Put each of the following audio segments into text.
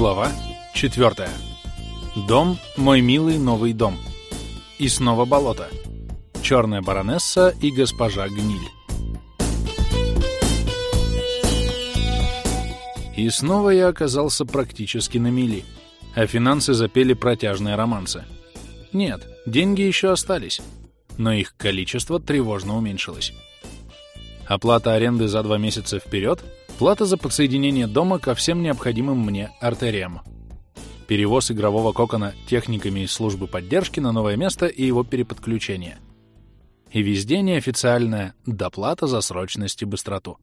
Глава 4. Дом — мой милый новый дом. И снова болото. Черная баронесса и госпожа Гниль. И снова я оказался практически на мели, а финансы запели протяжные романсы. Нет, деньги еще остались, но их количество тревожно уменьшилось. Оплата аренды за два месяца вперед — Плата за подсоединение дома ко всем необходимым мне артериям. Перевоз игрового кокона техниками из службы поддержки на новое место и его переподключение. И везде неофициальная доплата за срочность и быстроту.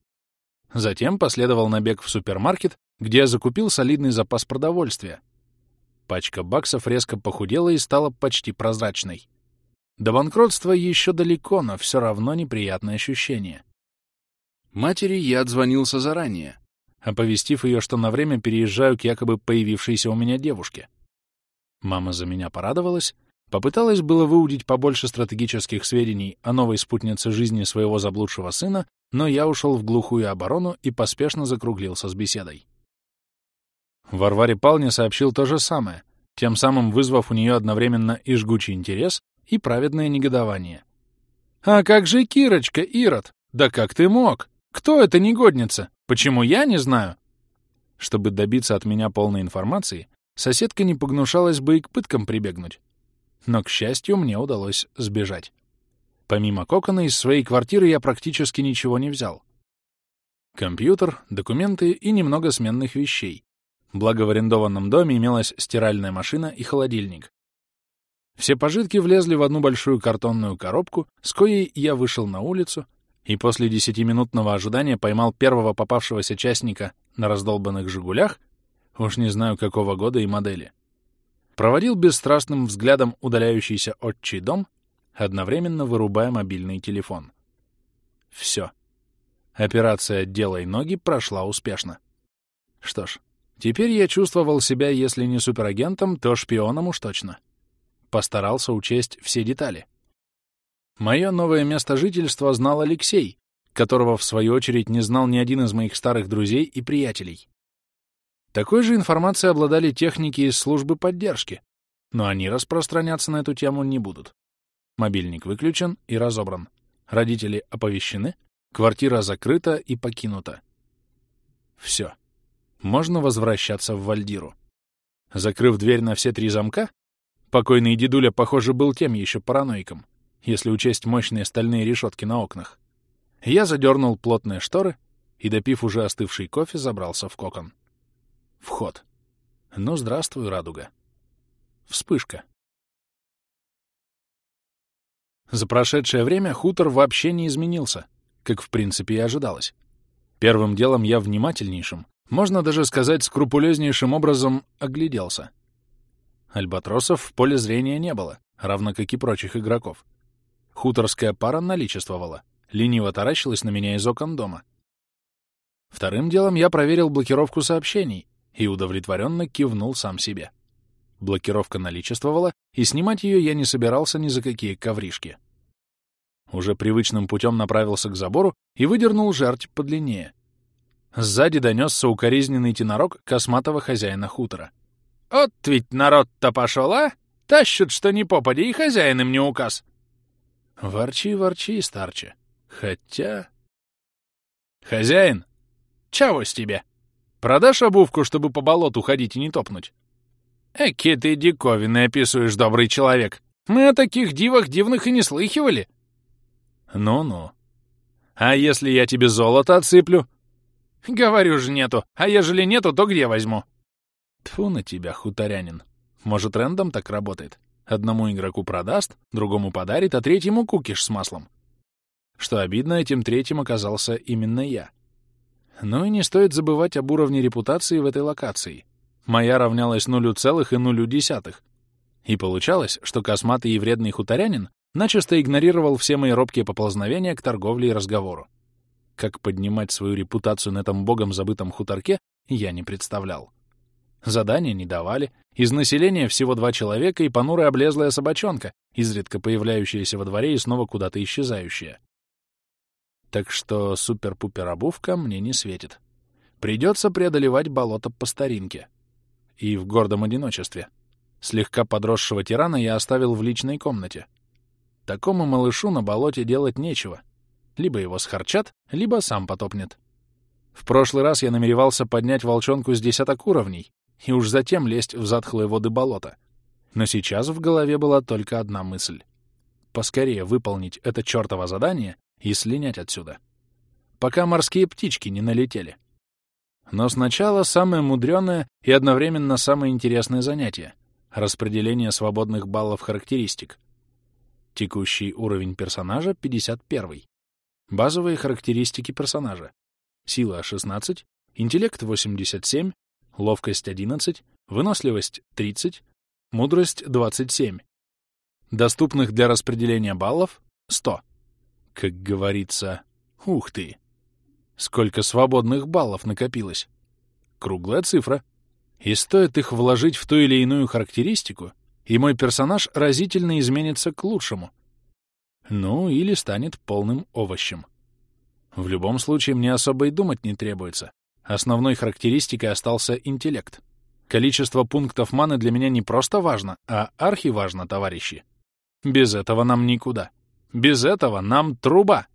Затем последовал набег в супермаркет, где я закупил солидный запас продовольствия. Пачка баксов резко похудела и стала почти прозрачной. До банкротства еще далеко, но все равно неприятное ощущение. Матери я отзвонился заранее, оповестив ее, что на время переезжаю к якобы появившейся у меня девушке. Мама за меня порадовалась, попыталась было выудить побольше стратегических сведений о новой спутнице жизни своего заблудшего сына, но я ушел в глухую оборону и поспешно закруглился с беседой. Варваре Палне сообщил то же самое, тем самым вызвав у нее одновременно и жгучий интерес, и праведное негодование. «А как же Кирочка, Ирод? Да как ты мог? Кто эта негодница? Почему я не знаю? Чтобы добиться от меня полной информации, соседка не погнушалась бы и к пыткам прибегнуть. Но, к счастью, мне удалось сбежать. Помимо кокона, из своей квартиры я практически ничего не взял. Компьютер, документы и немного сменных вещей. Благо в арендованном доме имелась стиральная машина и холодильник. Все пожитки влезли в одну большую картонную коробку, с коей я вышел на улицу и после десятиминутного ожидания поймал первого попавшегося частника на раздолбанных «Жигулях», уж не знаю какого года и модели. Проводил бесстрастным взглядом удаляющийся отчий дом, одновременно вырубая мобильный телефон. Все. Операция «Делай ноги» прошла успешно. Что ж, теперь я чувствовал себя, если не суперагентом, то шпионом уж точно. Постарался учесть все детали — Мое новое место жительства знал Алексей, которого, в свою очередь, не знал ни один из моих старых друзей и приятелей. Такой же информацией обладали техники из службы поддержки, но они распространяться на эту тему не будут. Мобильник выключен и разобран. Родители оповещены, квартира закрыта и покинута. Все. Можно возвращаться в Вальдиру. Закрыв дверь на все три замка, покойный дедуля, похоже, был тем еще параноиком, если учесть мощные стальные решетки на окнах. Я задернул плотные шторы и, допив уже остывший кофе, забрался в кокон. Вход. Ну, здравствуй, радуга. Вспышка. За прошедшее время хутор вообще не изменился, как в принципе и ожидалось. Первым делом я внимательнейшим, можно даже сказать скрупулезнейшим образом, огляделся. Альбатросов в поле зрения не было, равно как и прочих игроков. Хуторская пара наличествовала, лениво таращилась на меня из окон дома. Вторым делом я проверил блокировку сообщений и удовлетворенно кивнул сам себе. Блокировка наличествовала, и снимать ее я не собирался ни за какие ковришки. Уже привычным путем направился к забору и выдернул жерть подлиннее. Сзади донесся укоризненный тенорок косматого хозяина хутора. «От ведь народ-то пошел, а? Тащат, что ни попади, и хозяин им не указ. Ворчи, ворчи, старче. Хотя... Хозяин, чего с тебе? Продашь обувку, чтобы по болоту ходить и не топнуть? Эки ты диковины описываешь, добрый человек. Мы о таких дивах дивных и не слыхивали. Ну-ну. А если я тебе золото отсыплю? Говорю же нету. А ежели нету, то где возьму? Тфу на тебя, хуторянин. Может, рендом так работает? Одному игроку продаст, другому подарит, а третьему кукиш с маслом. Что обидно, этим третьим оказался именно я. Ну и не стоит забывать об уровне репутации в этой локации. Моя равнялась нулю целых и нулю десятых. И получалось, что косматый и вредный хуторянин начисто игнорировал все мои робкие поползновения к торговле и разговору. Как поднимать свою репутацию на этом богом забытом хуторке, я не представлял. Задания не давали. Из населения всего два человека и понурая облезлая собачонка, изредка появляющаяся во дворе и снова куда-то исчезающая. Так что супер-пупер обувка мне не светит. Придется преодолевать болото по старинке. и в гордом одиночестве. Слегка подросшего тирана я оставил в личной комнате. Такому малышу на болоте делать нечего. Либо его схарчат, либо сам потопнет. В прошлый раз я намеревался поднять волчонку с десяток уровней и уж затем лезть в затхлые воды болота. Но сейчас в голове была только одна мысль. Поскорее выполнить это чёртово задание и слинять отсюда. Пока морские птички не налетели. Но сначала самое мудрёное и одновременно самое интересное занятие — распределение свободных баллов характеристик — Текущий уровень персонажа — 51. Базовые характеристики персонажа. Сила — 16, интеллект — 87, ловкость — 11, выносливость — 30, мудрость — 27. Доступных для распределения баллов — 100. Как говорится, ух ты! Сколько свободных баллов накопилось! Круглая цифра. И стоит их вложить в ту или иную характеристику, и мой персонаж разительно изменится к лучшему. Ну, или станет полным овощем. В любом случае, мне особо и думать не требуется. Основной характеристикой остался интеллект. Количество пунктов маны для меня не просто важно, а архиважно, товарищи. Без этого нам никуда. Без этого нам труба.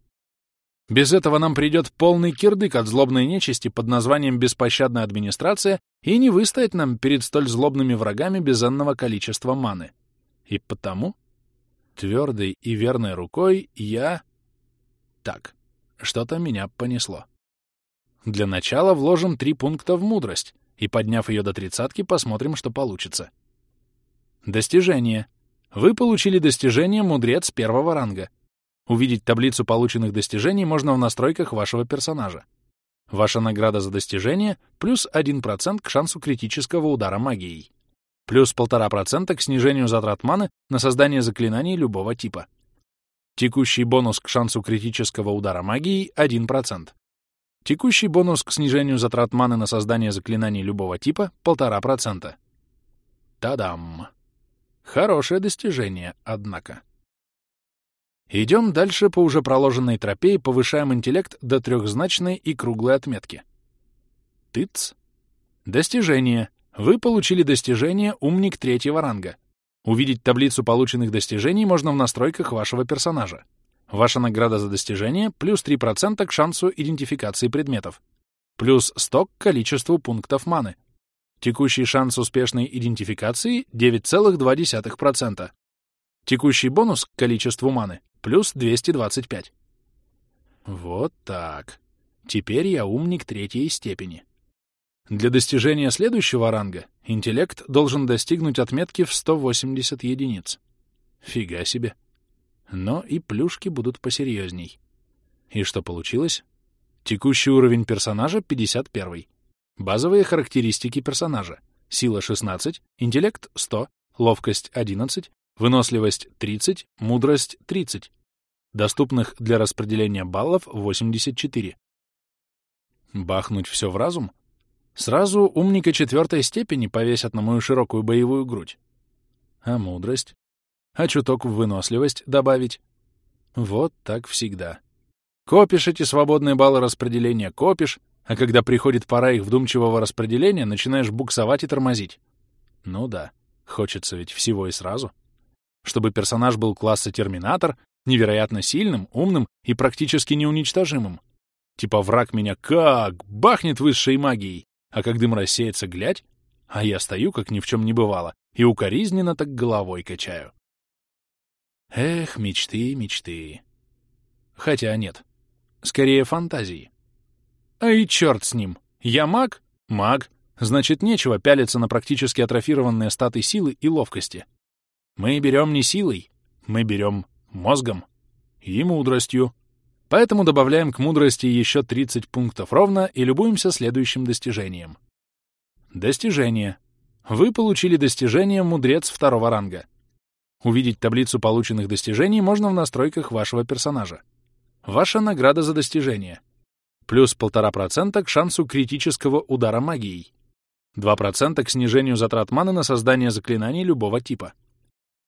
Без этого нам придет полный кирдык от злобной нечисти под названием «беспощадная администрация» и не выстоять нам перед столь злобными врагами безенного количества маны. И потому твердой и верной рукой я... Так, что-то меня понесло. Для начала вложим три пункта в мудрость, и, подняв ее до тридцатки, посмотрим, что получится. Достижение. Вы получили достижение «Мудрец» первого ранга. Увидеть таблицу полученных достижений можно в настройках вашего персонажа. Ваша награда за достижение — плюс 1% к шансу критического удара магией. Плюс 1,5% к снижению затрат маны на создание заклинаний любого типа. Текущий бонус к шансу критического удара магией — 1%. Текущий бонус к снижению затрат маны на создание заклинаний любого типа — 1,5%. Та-дам! Хорошее достижение, однако. Идем дальше по уже проложенной тропе и повышаем интеллект до трехзначной и круглой отметки. Тыц. Достижение. Вы получили достижение «Умник третьего ранга». Увидеть таблицу полученных достижений можно в настройках вашего персонажа. Ваша награда за достижение — плюс 3% к шансу идентификации предметов. Плюс 100 к количеству пунктов маны. Текущий шанс успешной идентификации — 9,2%. Текущий бонус к количеству маны плюс 225. Вот так. Теперь я умник третьей степени. Для достижения следующего ранга интеллект должен достигнуть отметки в 180 единиц. Фига себе. Но и плюшки будут посерьезней. И что получилось? Текущий уровень персонажа 51. Базовые характеристики персонажа. Сила 16, интеллект 100, ловкость 11, Выносливость — 30, мудрость — 30. Доступных для распределения баллов — 84. Бахнуть все в разум? Сразу умника четвертой степени повесят на мою широкую боевую грудь. А мудрость? А чуток в выносливость добавить? Вот так всегда. Копишь эти свободные баллы распределения, копишь, а когда приходит пора их вдумчивого распределения, начинаешь буксовать и тормозить. Ну да, хочется ведь всего и сразу чтобы персонаж был класса Терминатор, невероятно сильным, умным и практически неуничтожимым. Типа враг меня как бахнет высшей магией, а как дым рассеется, глядь, а я стою, как ни в чем не бывало, и укоризненно так головой качаю. Эх, мечты, мечты. Хотя нет, скорее фантазии. А и черт с ним. Я маг? Маг. Значит, нечего пялиться на практически атрофированные статы силы и ловкости. Мы берем не силой, мы берем мозгом и мудростью. Поэтому добавляем к мудрости еще 30 пунктов ровно и любуемся следующим достижением. Достижение. Вы получили достижение «Мудрец» второго ранга. Увидеть таблицу полученных достижений можно в настройках вашего персонажа. Ваша награда за достижение. Плюс 1,5% к шансу критического удара магией. 2% к снижению затрат маны на создание заклинаний любого типа.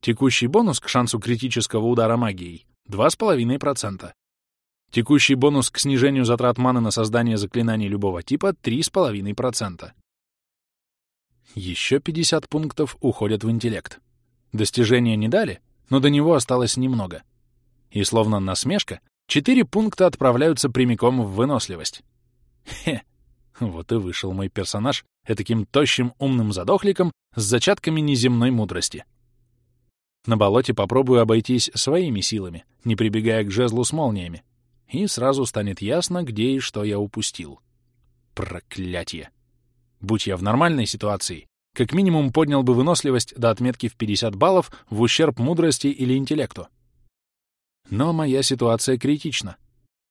Текущий бонус к шансу критического удара магией — 2,5%. Текущий бонус к снижению затрат маны на создание заклинаний любого типа — 3,5%. Еще 50 пунктов уходят в интеллект. Достижения не дали, но до него осталось немного. И словно насмешка, четыре пункта отправляются прямиком в выносливость. Хе, вот и вышел мой персонаж таким тощим умным задохликом с зачатками неземной мудрости. На болоте попробую обойтись своими силами, не прибегая к жезлу с молниями, и сразу станет ясно, где и что я упустил. Проклятье! Будь я в нормальной ситуации, как минимум поднял бы выносливость до отметки в 50 баллов в ущерб мудрости или интеллекту. Но моя ситуация критична.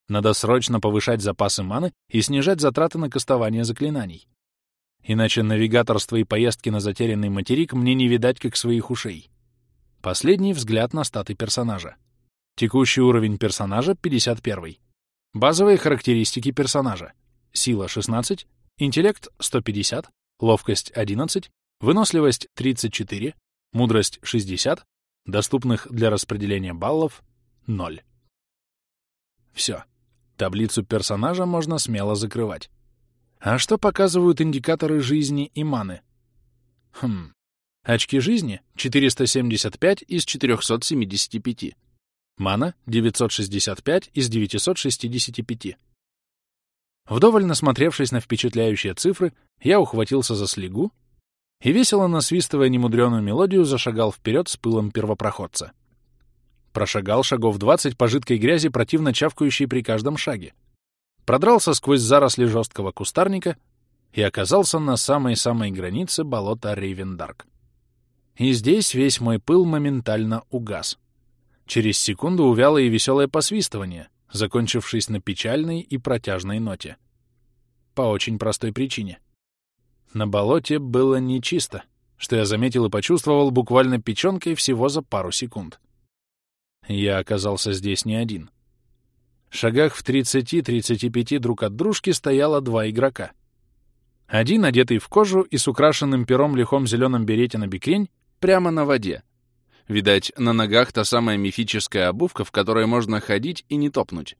Надо срочно повышать запасы маны и снижать затраты на кастование заклинаний. Иначе навигаторство и поездки на затерянный материк мне не видать как своих ушей. Последний взгляд на статы персонажа. Текущий уровень персонажа — 51. Базовые характеристики персонажа. Сила — 16, интеллект — 150, ловкость — 11, выносливость — 34, мудрость — 60, доступных для распределения баллов — 0. Все. Таблицу персонажа можно смело закрывать. А что показывают индикаторы жизни и маны? Хм. Очки жизни — 475 из 475. Мана — 965 из 965. Вдоволь насмотревшись на впечатляющие цифры, я ухватился за слегу и, весело насвистывая немудреную мелодию, зашагал вперед с пылом первопроходца. Прошагал шагов двадцать по жидкой грязи, противно чавкающей при каждом шаге. Продрался сквозь заросли жесткого кустарника и оказался на самой-самой границе болота Рейвендарк. И здесь весь мой пыл моментально угас. Через секунду увяло и веселое посвистывание, закончившись на печальной и протяжной ноте. По очень простой причине. На болоте было нечисто, что я заметил и почувствовал буквально печенкой всего за пару секунд. Я оказался здесь не один. В шагах в 30-35 друг от дружки стояло два игрока. Один, одетый в кожу и с украшенным пером лихом зеленом берете на бикрень, прямо на воде. Видать, на ногах та самая мифическая обувка, в которой можно ходить и не топнуть.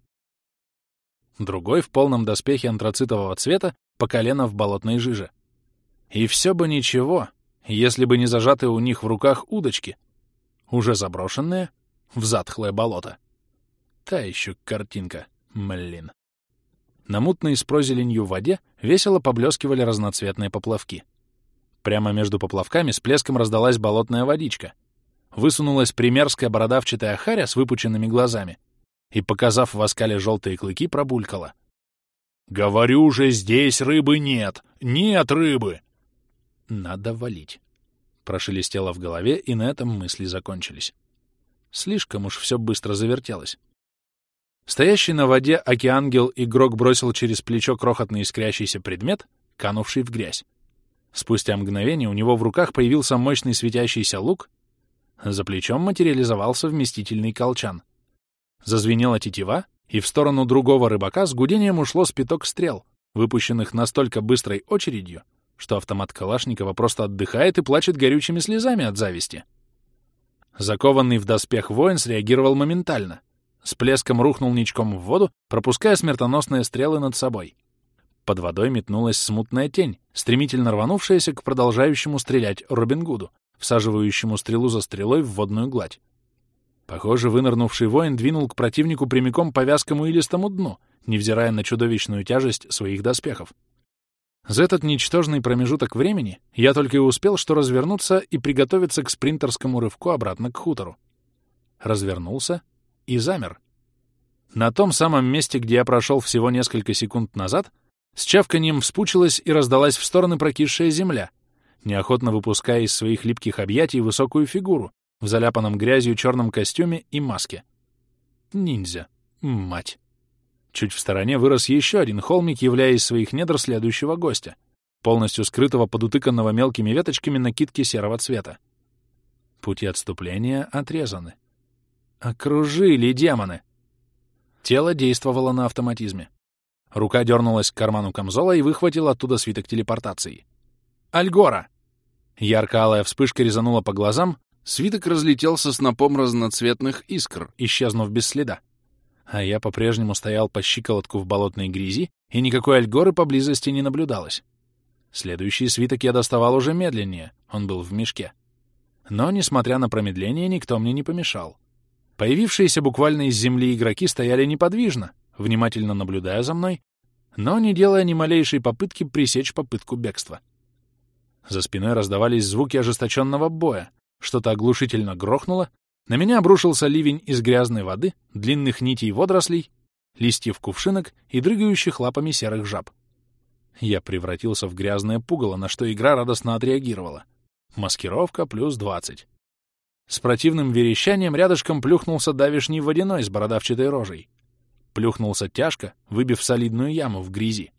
Другой в полном доспехе антрацитового цвета по колено в болотной жиже. И все бы ничего, если бы не зажатые у них в руках удочки, уже заброшенные, в затхлое болото. Та еще картинка, млин. На мутной с прозеленью воде весело поблескивали разноцветные поплавки. Прямо между поплавками с плеском раздалась болотная водичка. Высунулась примерская бородавчатая харя с выпученными глазами и, показав в оскале желтые клыки, пробулькала. «Говорю же, здесь рыбы нет! Нет рыбы!» «Надо валить!» Прошелестело в голове, и на этом мысли закончились. Слишком уж все быстро завертелось. Стоящий на воде океангел игрок бросил через плечо крохотный искрящийся предмет, канувший в грязь. Спустя мгновение у него в руках появился мощный светящийся лук, за плечом материализовался вместительный колчан. Зазвенела тетива, и в сторону другого рыбака с гудением ушло спиток стрел, выпущенных настолько быстрой очередью, что автомат Калашникова просто отдыхает и плачет горючими слезами от зависти. Закованный в доспех воин среагировал моментально. С плеском рухнул ничком в воду, пропуская смертоносные стрелы над собой. Под водой метнулась смутная тень, стремительно рванувшаяся к продолжающему стрелять Робин Гуду, всаживающему стрелу за стрелой в водную гладь. Похоже, вынырнувший воин двинул к противнику прямиком по вязкому илистому дну, невзирая на чудовищную тяжесть своих доспехов. За этот ничтожный промежуток времени я только и успел что развернуться и приготовиться к спринтерскому рывку обратно к хутору. Развернулся и замер. На том самом месте, где я прошел всего несколько секунд назад, с чавканием вспучилась и раздалась в стороны прокисшая земля, неохотно выпуская из своих липких объятий высокую фигуру в заляпанном грязью черном костюме и маске. Ниндзя. Мать. Чуть в стороне вырос еще один холмик, являя из своих недр следующего гостя, полностью скрытого под утыканного мелкими веточками накидки серого цвета. Пути отступления отрезаны. Окружили демоны! Тело действовало на автоматизме. Рука дернулась к карману камзола и выхватила оттуда свиток телепортации. «Альгора!» Ярко-алая вспышка резанула по глазам, свиток разлетелся снопом разноцветных искр, исчезнув без следа а я по-прежнему стоял по щиколотку в болотной грязи, и никакой альгоры поблизости не наблюдалось. Следующий свиток я доставал уже медленнее, он был в мешке. Но, несмотря на промедление, никто мне не помешал. Появившиеся буквально из земли игроки стояли неподвижно, внимательно наблюдая за мной, но не делая ни малейшей попытки пресечь попытку бегства. За спиной раздавались звуки ожесточенного боя, что-то оглушительно грохнуло, на меня обрушился ливень из грязной воды, длинных нитей водорослей, листьев кувшинок и дрыгающих лапами серых жаб. Я превратился в грязное пугало, на что игра радостно отреагировала. Маскировка плюс двадцать. С противным верещанием рядышком плюхнулся давишний водяной с бородавчатой рожей. Плюхнулся тяжко, выбив солидную яму в грязи.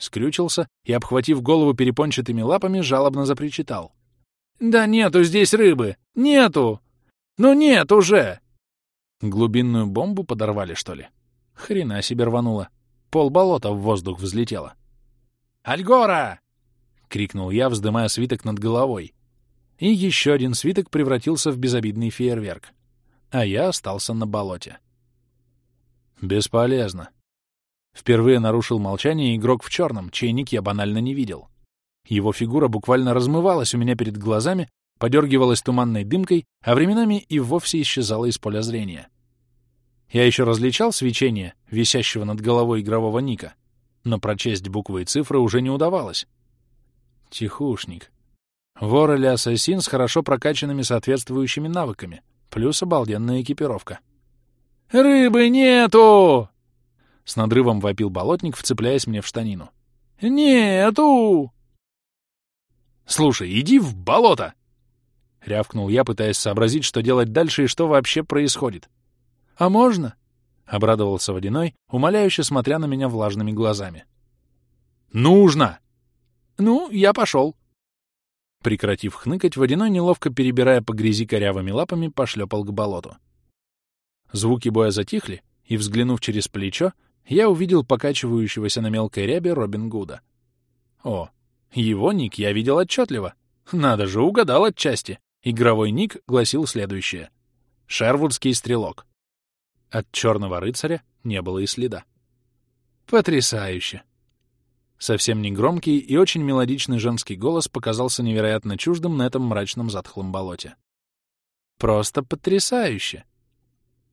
Скрючился и, обхватив голову перепончатыми лапами, жалобно запричитал. «Да нету здесь рыбы! Нету! Ну нет уже!» Глубинную бомбу подорвали, что ли? Хрена себе рвануло. Пол болота в воздух взлетело. «Альгора!» — крикнул я, вздымая свиток над головой. И еще один свиток превратился в безобидный фейерверк. А я остался на болоте. Бесполезно. Впервые нарушил молчание игрок в черном, чей ник я банально не видел. Его фигура буквально размывалась у меня перед глазами, подергивалась туманной дымкой, а временами и вовсе исчезала из поля зрения. Я еще различал свечение, висящего над головой игрового ника, но прочесть буквы и цифры уже не удавалось. Тихушник. Вор или ассасин с хорошо прокачанными соответствующими навыками, плюс обалденная экипировка. «Рыбы нету!» С надрывом вопил болотник, вцепляясь мне в штанину. «Нету!» «Слушай, иди в болото!» — рявкнул я, пытаясь сообразить, что делать дальше и что вообще происходит. «А можно?» — обрадовался Водяной, умоляюще смотря на меня влажными глазами. «Нужно!» «Ну, я пошел!» Прекратив хныкать, Водяной, неловко перебирая по грязи корявыми лапами, пошлепал к болоту. Звуки боя затихли, и, взглянув через плечо, я увидел покачивающегося на мелкой рябе Робин Гуда. О, его ник я видел отчетливо. Надо же, угадал отчасти. Игровой ник гласил следующее. «Шервудский стрелок». От черного рыцаря не было и следа. Потрясающе! Совсем негромкий и очень мелодичный женский голос показался невероятно чуждым на этом мрачном затхлом болоте. Просто потрясающе!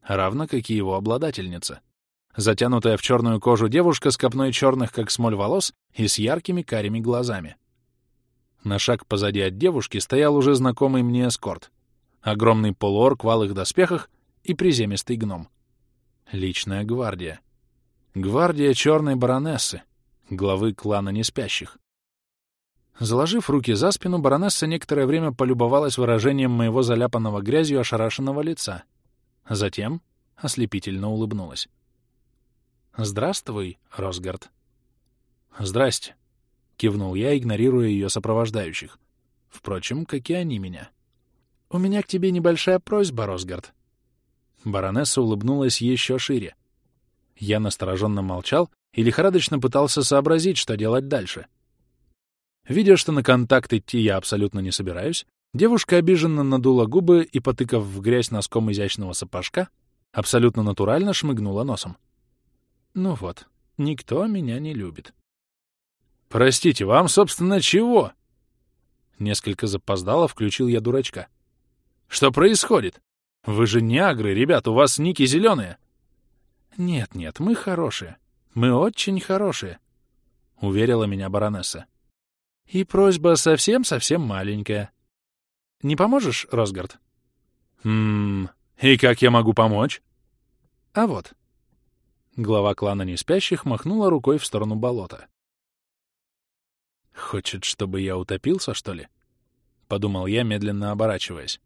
Равно как и его обладательница. Затянутая в черную кожу девушка с копной черных, как смоль волос, и с яркими карими глазами. На шаг позади от девушки стоял уже знакомый мне эскорт. Огромный полуорг в алых доспехах и приземистый гном. Личная гвардия. Гвардия черной баронессы, главы клана неспящих. Заложив руки за спину, баронесса некоторое время полюбовалась выражением моего заляпанного грязью ошарашенного лица. Затем ослепительно улыбнулась. «Здравствуй, Росгард». «Здрасте», — кивнул я, игнорируя ее сопровождающих. Впрочем, как и они меня. «У меня к тебе небольшая просьба, Росгард». Баронесса улыбнулась еще шире. Я настороженно молчал и лихорадочно пытался сообразить, что делать дальше. Видя, что на контакт идти я абсолютно не собираюсь, девушка обиженно надула губы и, потыкав в грязь носком изящного сапожка, абсолютно натурально шмыгнула носом. Ну вот, никто меня не любит. «Простите, вам, собственно, чего?» Несколько запоздало включил я дурачка. «Что происходит? Вы же не агры, ребят, у вас ники зеленые!» «Нет-нет, мы хорошие. Мы очень хорошие», — уверила меня баронесса. «И просьба совсем-совсем маленькая. Не поможешь, Росгард?» «Хм... И как я могу помочь?» «А вот». Глава клана неспящих махнула рукой в сторону болота. «Хочет, чтобы я утопился, что ли?» — подумал я, медленно оборачиваясь.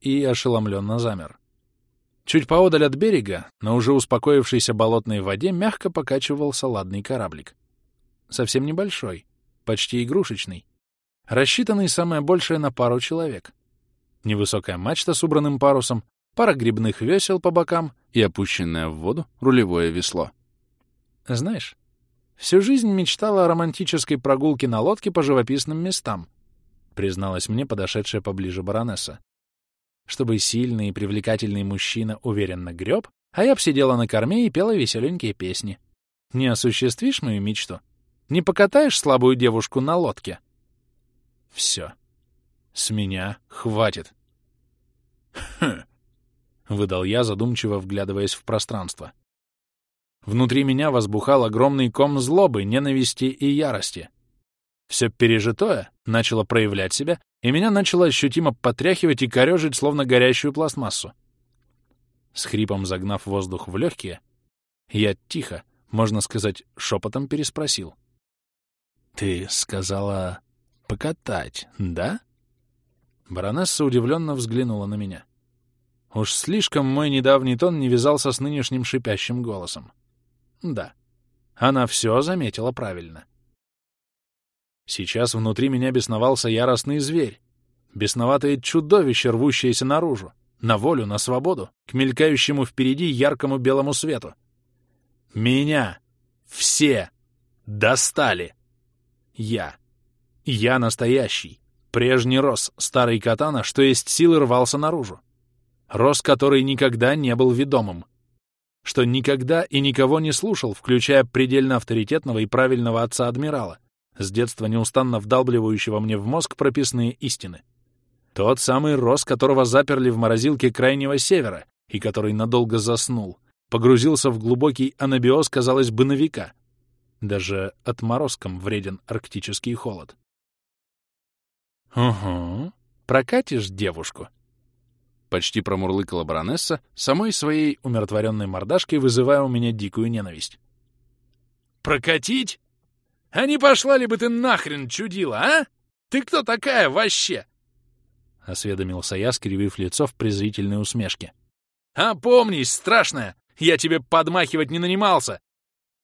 И ошеломленно замер. Чуть поодаль от берега, на уже успокоившейся болотной воде, мягко покачивался ладный кораблик. Совсем небольшой, почти игрушечный. Рассчитанный самое большее на пару человек. Невысокая мачта с убранным парусом, пара грибных весел по бокам и опущенное в воду рулевое весло. Знаешь, Всю жизнь мечтала о романтической прогулке на лодке по живописным местам, призналась мне подошедшая поближе баронесса. Чтобы сильный и привлекательный мужчина уверенно греб, а я б сидела на корме и пела веселенькие песни. Не осуществишь мою мечту? Не покатаешь слабую девушку на лодке? Все. С меня хватит. Хм. Выдал я, задумчиво вглядываясь в пространство. Внутри меня возбухал огромный ком злобы, ненависти и ярости. Все пережитое начало проявлять себя, и меня начало ощутимо потряхивать и корежить, словно горящую пластмассу. С хрипом загнав воздух в легкие, я тихо, можно сказать, шепотом переспросил. «Ты сказала покатать, да?» Баронесса удивленно взглянула на меня. Уж слишком мой недавний тон не вязался с нынешним шипящим голосом. Да, она все заметила правильно. Сейчас внутри меня бесновался яростный зверь, бесноватое чудовище, рвущееся наружу, на волю, на свободу, к мелькающему впереди яркому белому свету. Меня все достали. Я. Я настоящий. Прежний Рос, старый катана, что есть силы, рвался наружу. Рос, который никогда не был ведомым. Что никогда и никого не слушал, включая предельно авторитетного и правильного отца-адмирала, с детства неустанно вдалбливающего мне в мозг прописные истины. Тот самый Рос, которого заперли в морозилке Крайнего Севера и который надолго заснул, погрузился в глубокий анабиоз, казалось бы, на века. Даже отморозком вреден арктический холод. «Угу. Прокатишь девушку?» Почти промурлыкала баронесса, самой своей умиротворенной мордашкой вызывая у меня дикую ненависть. «Прокатить? А не пошла ли бы ты нахрен, чудила, а? Ты кто такая вообще?» — осведомился я, скривив лицо в презрительной усмешке. «Опомнись, страшная! Я тебе подмахивать не нанимался!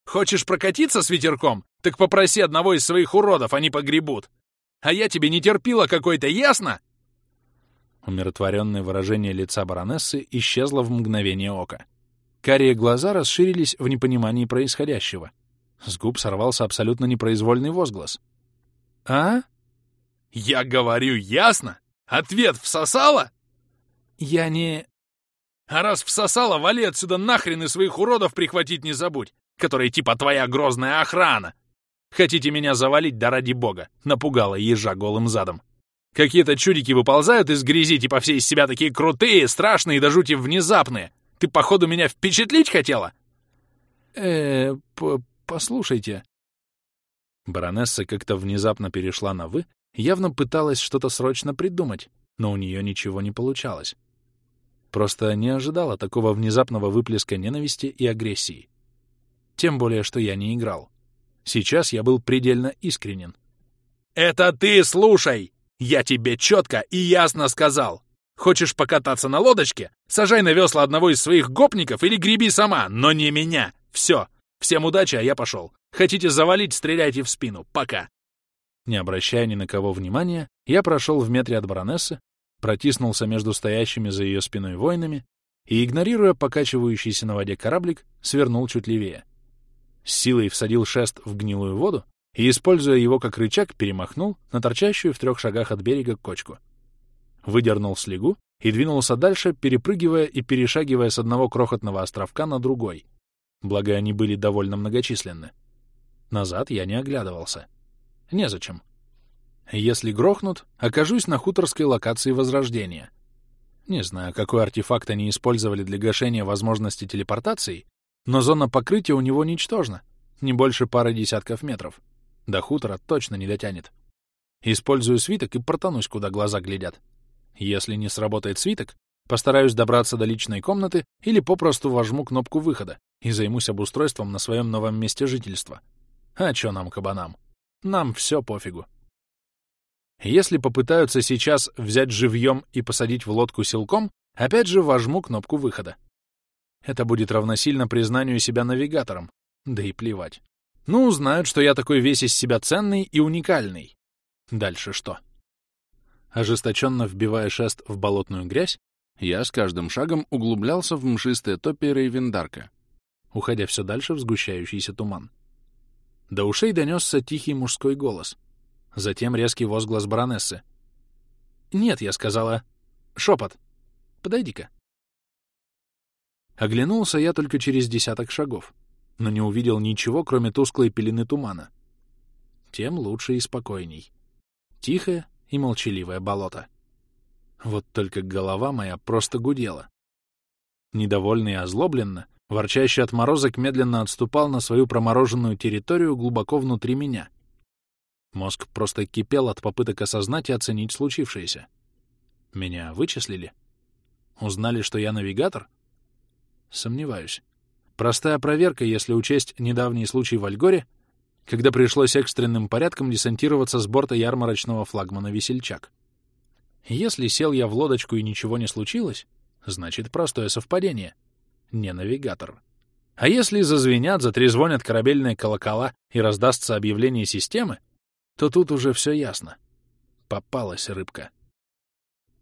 Хочешь прокатиться с ветерком? Так попроси одного из своих уродов, они погребут! А я тебе не терпила какой-то, ясно?» Умиротворенное выражение лица баронессы исчезло в мгновение ока. Карие глаза расширились в непонимании происходящего. С губ сорвался абсолютно непроизвольный возглас. «А?» «Я говорю ясно? Ответ всосала?» «Я не...» «А раз всосала, вали отсюда нахрен и своих уродов прихватить не забудь, которые типа твоя грозная охрана!» Хотите меня завалить, да ради бога!» — напугала ежа голым задом. «Какие-то чудики выползают из грязи, типа все из себя такие крутые, страшные и до жути внезапные. Ты, походу, меня впечатлить хотела?» э послушайте». Баронесса как-то внезапно перешла на «вы», явно пыталась что-то срочно придумать, но у нее ничего не получалось. Просто не ожидала такого внезапного выплеска ненависти и агрессии. Тем более, что я не играл. Сейчас я был предельно искренен. «Это ты слушай! Я тебе четко и ясно сказал! Хочешь покататься на лодочке? Сажай на весла одного из своих гопников или греби сама, но не меня! Все! Всем удачи, а я пошел! Хотите завалить, стреляйте в спину! Пока!» Не обращая ни на кого внимания, я прошел в метре от баронессы, протиснулся между стоящими за ее спиной воинами и, игнорируя покачивающийся на воде кораблик, свернул чуть левее с силой всадил шест в гнилую воду и, используя его как рычаг, перемахнул на торчащую в трех шагах от берега кочку. Выдернул слегу и двинулся дальше, перепрыгивая и перешагивая с одного крохотного островка на другой, благо они были довольно многочисленны. Назад я не оглядывался. Незачем. Если грохнут, окажусь на хуторской локации Возрождения. Не знаю, какой артефакт они использовали для гашения возможности телепортации, но зона покрытия у него ничтожна, не больше пары десятков метров. До хутора точно не дотянет. Использую свиток и портанусь, куда глаза глядят. Если не сработает свиток, постараюсь добраться до личной комнаты или попросту вожму кнопку выхода и займусь обустройством на своем новом месте жительства. А чё нам, кабанам? Нам все пофигу. Если попытаются сейчас взять живьем и посадить в лодку силком, опять же вожму кнопку выхода. Это будет равносильно признанию себя навигатором. Да и плевать. Ну, узнают, что я такой весь из себя ценный и уникальный. Дальше что? Ожесточенно вбивая шест в болотную грязь, я с каждым шагом углублялся в мшистые топи Рейвендарка, уходя все дальше в сгущающийся туман. До ушей донесся тихий мужской голос. Затем резкий возглас баронессы. «Нет», — я сказала. «Шепот. Подойди-ка». Оглянулся я только через десяток шагов, но не увидел ничего, кроме тусклой пелены тумана. тем лучше и спокойней. Тихое и молчаливое болото. Вот только голова моя просто гудела. Недовольный и озлобленно, ворчащий отморозок медленно отступал на свою промороженную территорию глубоко внутри меня. Мозг просто кипел от попыток осознать и оценить случившееся. Меня вычислили? Узнали, что я навигатор? Сомневаюсь. Простая проверка, если учесть недавний случай в Альгоре, когда пришлось экстренным порядком десантироваться с борта ярмарочного флагмана «Весельчак». Если сел я в лодочку и ничего не случилось, значит, простое совпадение. Не навигатор. А если зазвенят, затрезвонят корабельные колокола и раздастся объявление системы, то тут уже все ясно. Попалась рыбка.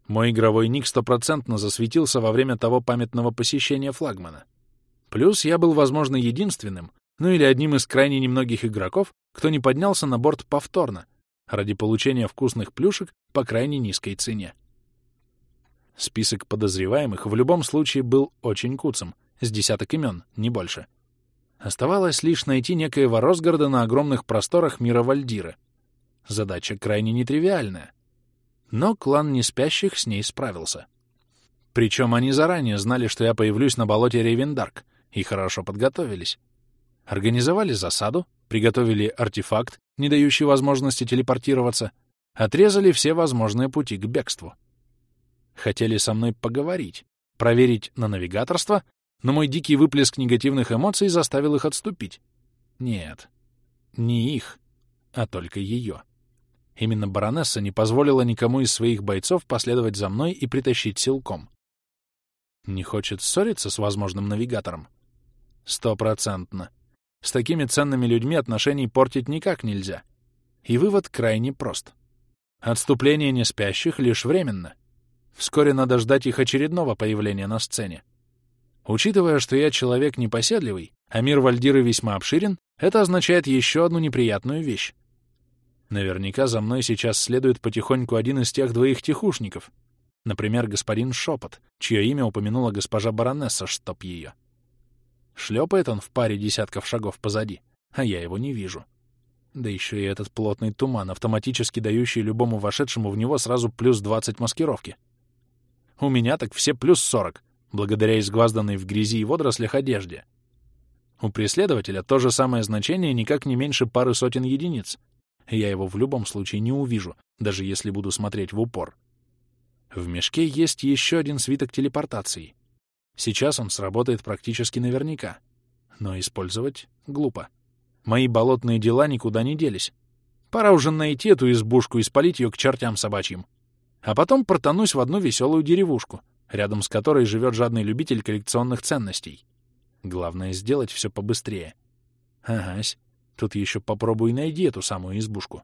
Мой игровой ник стопроцентно засветился во время того памятного посещения флагмана. Плюс я был, возможно, единственным, ну или одним из крайне немногих игроков, кто не поднялся на борт повторно, ради получения вкусных плюшек по крайне низкой цене. Список подозреваемых в любом случае был очень куцым, с десяток имен, не больше. Оставалось лишь найти некоего Росгарда на огромных просторах мира Вальдира. Задача крайне нетривиальная — но клан Неспящих с ней справился. Причем они заранее знали, что я появлюсь на болоте Рейвендарк, и хорошо подготовились. Организовали засаду, приготовили артефакт, не дающий возможности телепортироваться, отрезали все возможные пути к бегству. Хотели со мной поговорить, проверить на навигаторство, но мой дикий выплеск негативных эмоций заставил их отступить. Нет, не их, а только ее. Именно баронесса не позволила никому из своих бойцов последовать за мной и притащить силком. Не хочет ссориться с возможным навигатором? Стопроцентно. С такими ценными людьми отношений портить никак нельзя. И вывод крайне прост. Отступление неспящих лишь временно. Вскоре надо ждать их очередного появления на сцене. Учитывая, что я человек непоседливый, а мир Вальдиры весьма обширен, это означает еще одну неприятную вещь. Наверняка за мной сейчас следует потихоньку один из тех двоих тихушников. Например, господин Шепот, чье имя упомянула госпожа баронесса, чтоб ее. Шлепает он в паре десятков шагов позади, а я его не вижу. Да еще и этот плотный туман, автоматически дающий любому вошедшему в него сразу плюс 20 маскировки. У меня так все плюс 40, благодаря изгвазданной в грязи и водорослях одежде. У преследователя то же самое значение никак не меньше пары сотен единиц, я его в любом случае не увижу, даже если буду смотреть в упор. В мешке есть еще один свиток телепортации. Сейчас он сработает практически наверняка. Но использовать глупо. Мои болотные дела никуда не делись. Пора уже найти эту избушку и спалить ее к чертям собачьим. А потом протонусь в одну веселую деревушку, рядом с которой живет жадный любитель коллекционных ценностей. Главное — сделать все побыстрее. Агась, Тут еще попробуй найди эту самую избушку.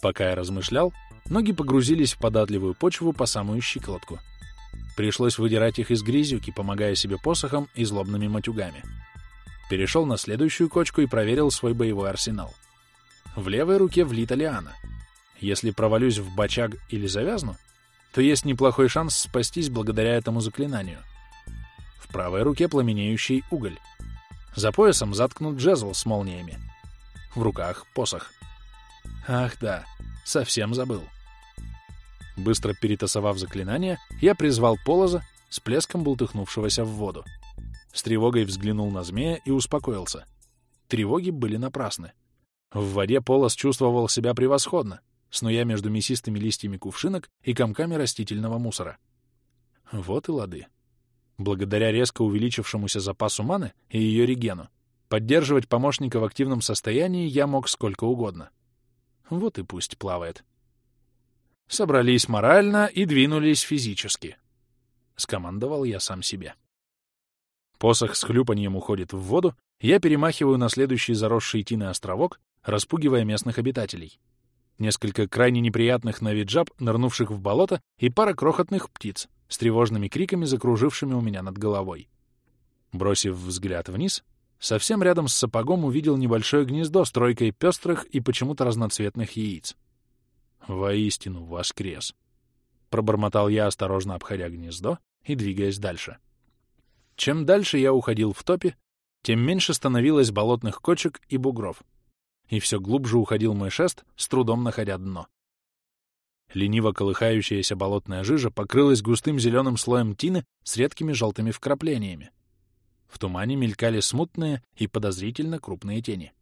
Пока я размышлял, ноги погрузились в податливую почву по самую щиколотку. Пришлось выдирать их из грязюки, помогая себе посохом и злобными матюгами. Перешел на следующую кочку и проверил свой боевой арсенал. В левой руке влита лиана. Если провалюсь в бочаг или завязну, то есть неплохой шанс спастись благодаря этому заклинанию — правой руке пламенеющий уголь. За поясом заткнут джезл с молниями. В руках посох. Ах да, совсем забыл. Быстро перетасовав заклинание, я призвал полоза с плеском бултыхнувшегося в воду. С тревогой взглянул на змея и успокоился. Тревоги были напрасны. В воде полос чувствовал себя превосходно, снуя между мясистыми листьями кувшинок и комками растительного мусора. Вот и лады. Благодаря резко увеличившемуся запасу маны и ее регену, поддерживать помощника в активном состоянии я мог сколько угодно. Вот и пусть плавает. Собрались морально и двинулись физически. Скомандовал я сам себе. Посох с хлюпаньем уходит в воду, я перемахиваю на следующий заросший тиной островок, распугивая местных обитателей. Несколько крайне неприятных на вид жаб, нырнувших в болото, и пара крохотных птиц, с тревожными криками, закружившими у меня над головой. Бросив взгляд вниз, совсем рядом с сапогом увидел небольшое гнездо с тройкой пестрых и почему-то разноцветных яиц. «Воистину воскрес!» Пробормотал я, осторожно обходя гнездо и двигаясь дальше. Чем дальше я уходил в топе, тем меньше становилось болотных кочек и бугров. И все глубже уходил мой шест, с трудом находя дно. Лениво колыхающаяся болотная жижа покрылась густым зеленым слоем тины с редкими желтыми вкраплениями. В тумане мелькали смутные и подозрительно крупные тени.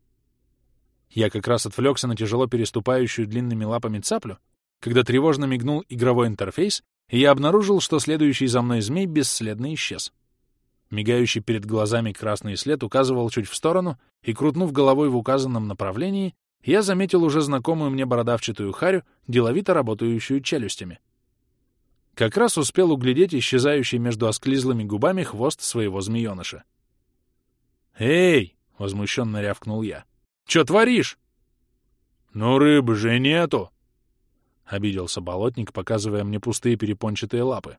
Я как раз отвлекся на тяжело переступающую длинными лапами цаплю, когда тревожно мигнул игровой интерфейс, и я обнаружил, что следующий за мной змей бесследно исчез. Мигающий перед глазами красный след указывал чуть в сторону, и, крутнув головой в указанном направлении, я заметил уже знакомую мне бородавчатую харю, деловито работающую челюстями. Как раз успел углядеть исчезающий между осклизлыми губами хвост своего змееныша. «Эй!» — возмущенно рявкнул я. «Чё творишь?» «Ну, рыбы же нету!» — обиделся болотник, показывая мне пустые перепончатые лапы.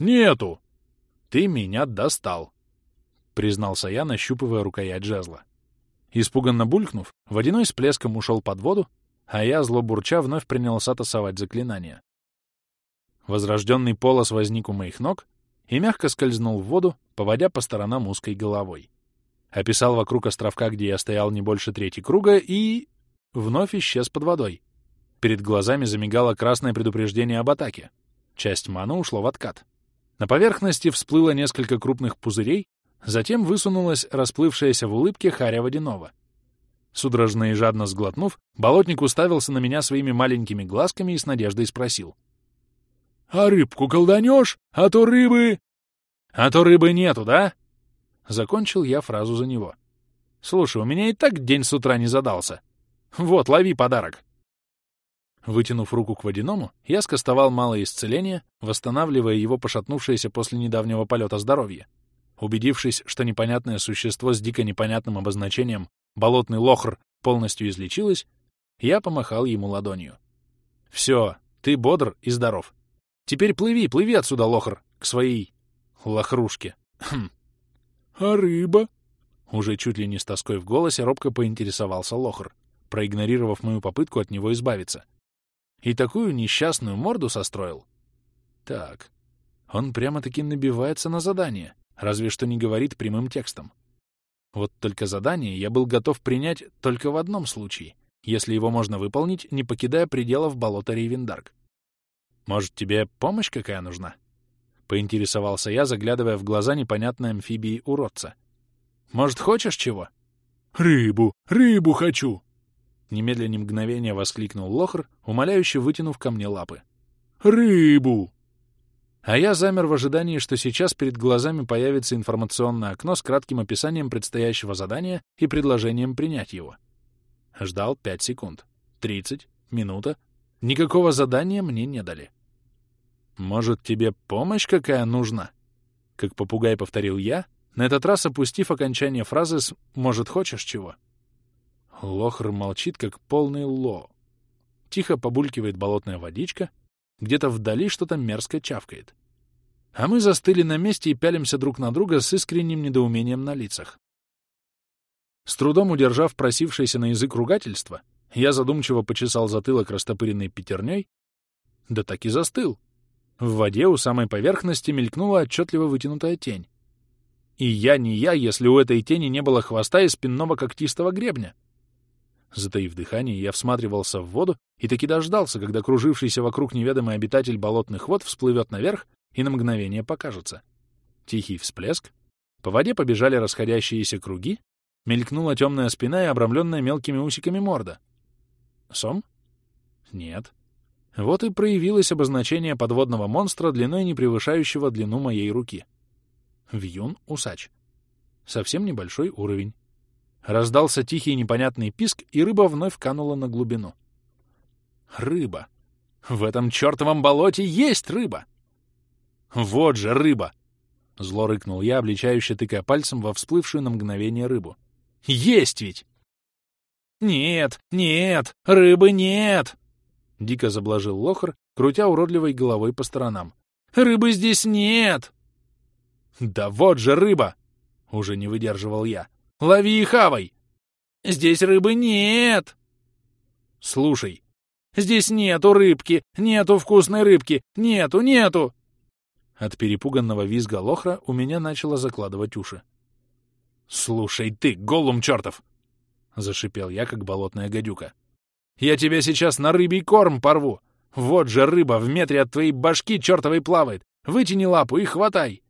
«Нету!» «Ты меня достал!» — признался я, нащупывая рукоять жезла. Испуганно булькнув, водяной с плеском ушел под воду, а я, зло бурча, вновь принялся тасовать заклинания. Возрожденный полос возник у моих ног и мягко скользнул в воду, поводя по сторонам узкой головой. Описал вокруг островка, где я стоял не больше трети круга, и... вновь исчез под водой. Перед глазами замигало красное предупреждение об атаке. Часть мана ушло в откат. На поверхности всплыло несколько крупных пузырей, затем высунулась расплывшаяся в улыбке Харя Водянова. Судорожно и жадно сглотнув, болотник уставился на меня своими маленькими глазками и с надеждой спросил. — А рыбку колданешь? А то рыбы... — А то рыбы нету, да? Закончил я фразу за него. — Слушай, у меня и так день с утра не задался. Вот, лови подарок. Вытянув руку к водяному, я скостовал малое исцеление, восстанавливая его пошатнувшееся после недавнего полета здоровье. Убедившись, что непонятное существо с дико непонятным обозначением «болотный лохр» полностью излечилось, я помахал ему ладонью. «Все, ты бодр и здоров. Теперь плыви, плыви отсюда, лохр, к своей лохрушке. Хм. А рыба?» Уже чуть ли не с тоской в голосе робко поинтересовался лохр, проигнорировав мою попытку от него избавиться. И такую несчастную морду состроил. Так, он прямо-таки набивается на задание, разве что не говорит прямым текстом. Вот только задание я был готов принять только в одном случае, если его можно выполнить, не покидая пределов болота Рейвендарк. Может, тебе помощь какая нужна? Поинтересовался я, заглядывая в глаза непонятной амфибии уродца. Может, хочешь чего? Рыбу, рыбу хочу! Немедленно мгновение воскликнул Лохр, умоляюще вытянув ко мне лапы. «Рыбу!» А я замер в ожидании, что сейчас перед глазами появится информационное окно с кратким описанием предстоящего задания и предложением принять его. Ждал пять секунд. Тридцать. Минута. Никакого задания мне не дали. «Может, тебе помощь какая нужна?» Как попугай повторил я, на этот раз опустив окончание фразы с «может, хочешь чего?». Лохр молчит, как полный ло. Тихо побулькивает болотная водичка, где-то вдали что-то мерзко чавкает. А мы застыли на месте и пялимся друг на друга с искренним недоумением на лицах. С трудом удержав просившееся на язык ругательство, я задумчиво почесал затылок растопыренной пятерней, да так и застыл. В воде у самой поверхности мелькнула отчетливо вытянутая тень. И я не я, если у этой тени не было хвоста и спинного когтистого гребня. Затаив дыхание, я всматривался в воду и таки дождался, когда кружившийся вокруг неведомый обитатель болотных вод всплывет наверх и на мгновение покажется. Тихий всплеск. По воде побежали расходящиеся круги, мелькнула темная спина и обрамленная мелкими усиками морда. Сом? Нет. Вот и проявилось обозначение подводного монстра длиной не превышающего длину моей руки. Вьюн-усач. Совсем небольшой уровень. Раздался тихий непонятный писк, и рыба вновь канула на глубину. Рыба. В этом чертовом болоте есть рыба! Вот же рыба! Зло рыкнул я, обличающе тыкая пальцем во всплывшую на мгновение рыбу. Есть ведь! Нет, нет, рыбы нет! Дико заблажил лохр, крутя уродливой головой по сторонам. Рыбы здесь нет! Да вот же рыба! Уже не выдерживал я. Лови и хавай! Здесь рыбы нет! Слушай, здесь нету рыбки, нету вкусной рыбки, нету, нету! От перепуганного визга лохра у меня начало закладывать уши. «Слушай ты, голум чертов!» — зашипел я, как болотная гадюка. «Я тебя сейчас на рыбий корм порву! Вот же рыба в метре от твоей башки чертовой плавает! Вытяни лапу и хватай!»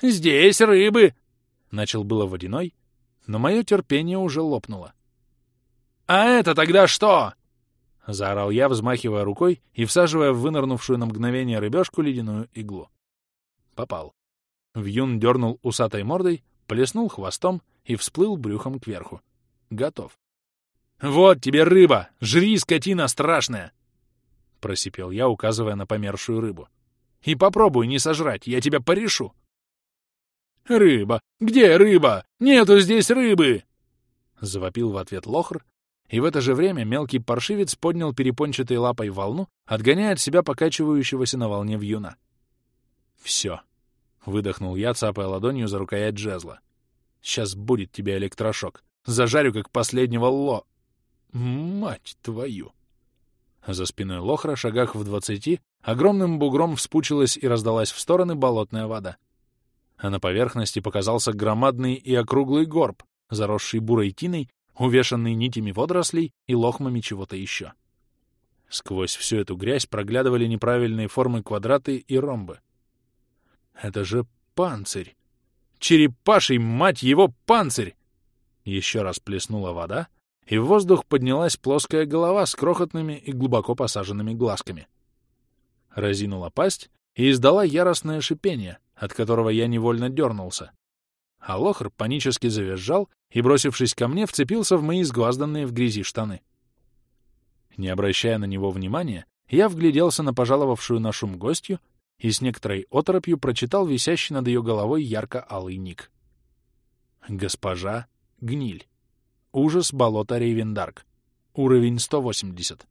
«Здесь рыбы!» — начал было водяной, но мое терпение уже лопнуло. «А это тогда что?» — заорал я, взмахивая рукой и всаживая в вынырнувшую на мгновение рыбешку ледяную иглу. Попал. Вьюн дернул усатой мордой, плеснул хвостом и всплыл брюхом кверху. Готов. «Вот тебе рыба! Жри, скотина страшная!» — просипел я, указывая на помершую рыбу. «И попробуй не сожрать, я тебя порешу!» «Рыба! Где рыба? Нету здесь рыбы!» — завопил в ответ лохр, и в это же время мелкий паршивец поднял перепончатой лапой волну, отгоняя от себя покачивающегося на волне вьюна. «Все!» — выдохнул я, цапая ладонью за рукоять жезла. «Сейчас будет тебе электрошок. Зажарю, как последнего ло... Мать твою!» За спиной лохра, шагах в двадцати, огромным бугром вспучилась и раздалась в стороны болотная вода. А на поверхности показался громадный и округлый горб, заросший бурой тиной, увешанный нитями водорослей и лохмами чего-то еще. Сквозь всю эту грязь проглядывали неправильные формы квадраты и ромбы. Это же панцирь! Черепаший, мать его, панцирь! Еще раз плеснула вода, и в воздух поднялась плоская голова с крохотными и глубоко посаженными глазками. Разинула пасть и издала яростное шипение, от которого я невольно дернулся. А лохр панически завизжал и, бросившись ко мне, вцепился в мои сгвазданные в грязи штаны. Не обращая на него внимания, я вгляделся на пожаловавшую на шум гостью и с некоторой оторопью прочитал висящий над ее головой ярко-алый ник. Госпожа Гниль. Ужас болота Рейвендарк. Уровень 180.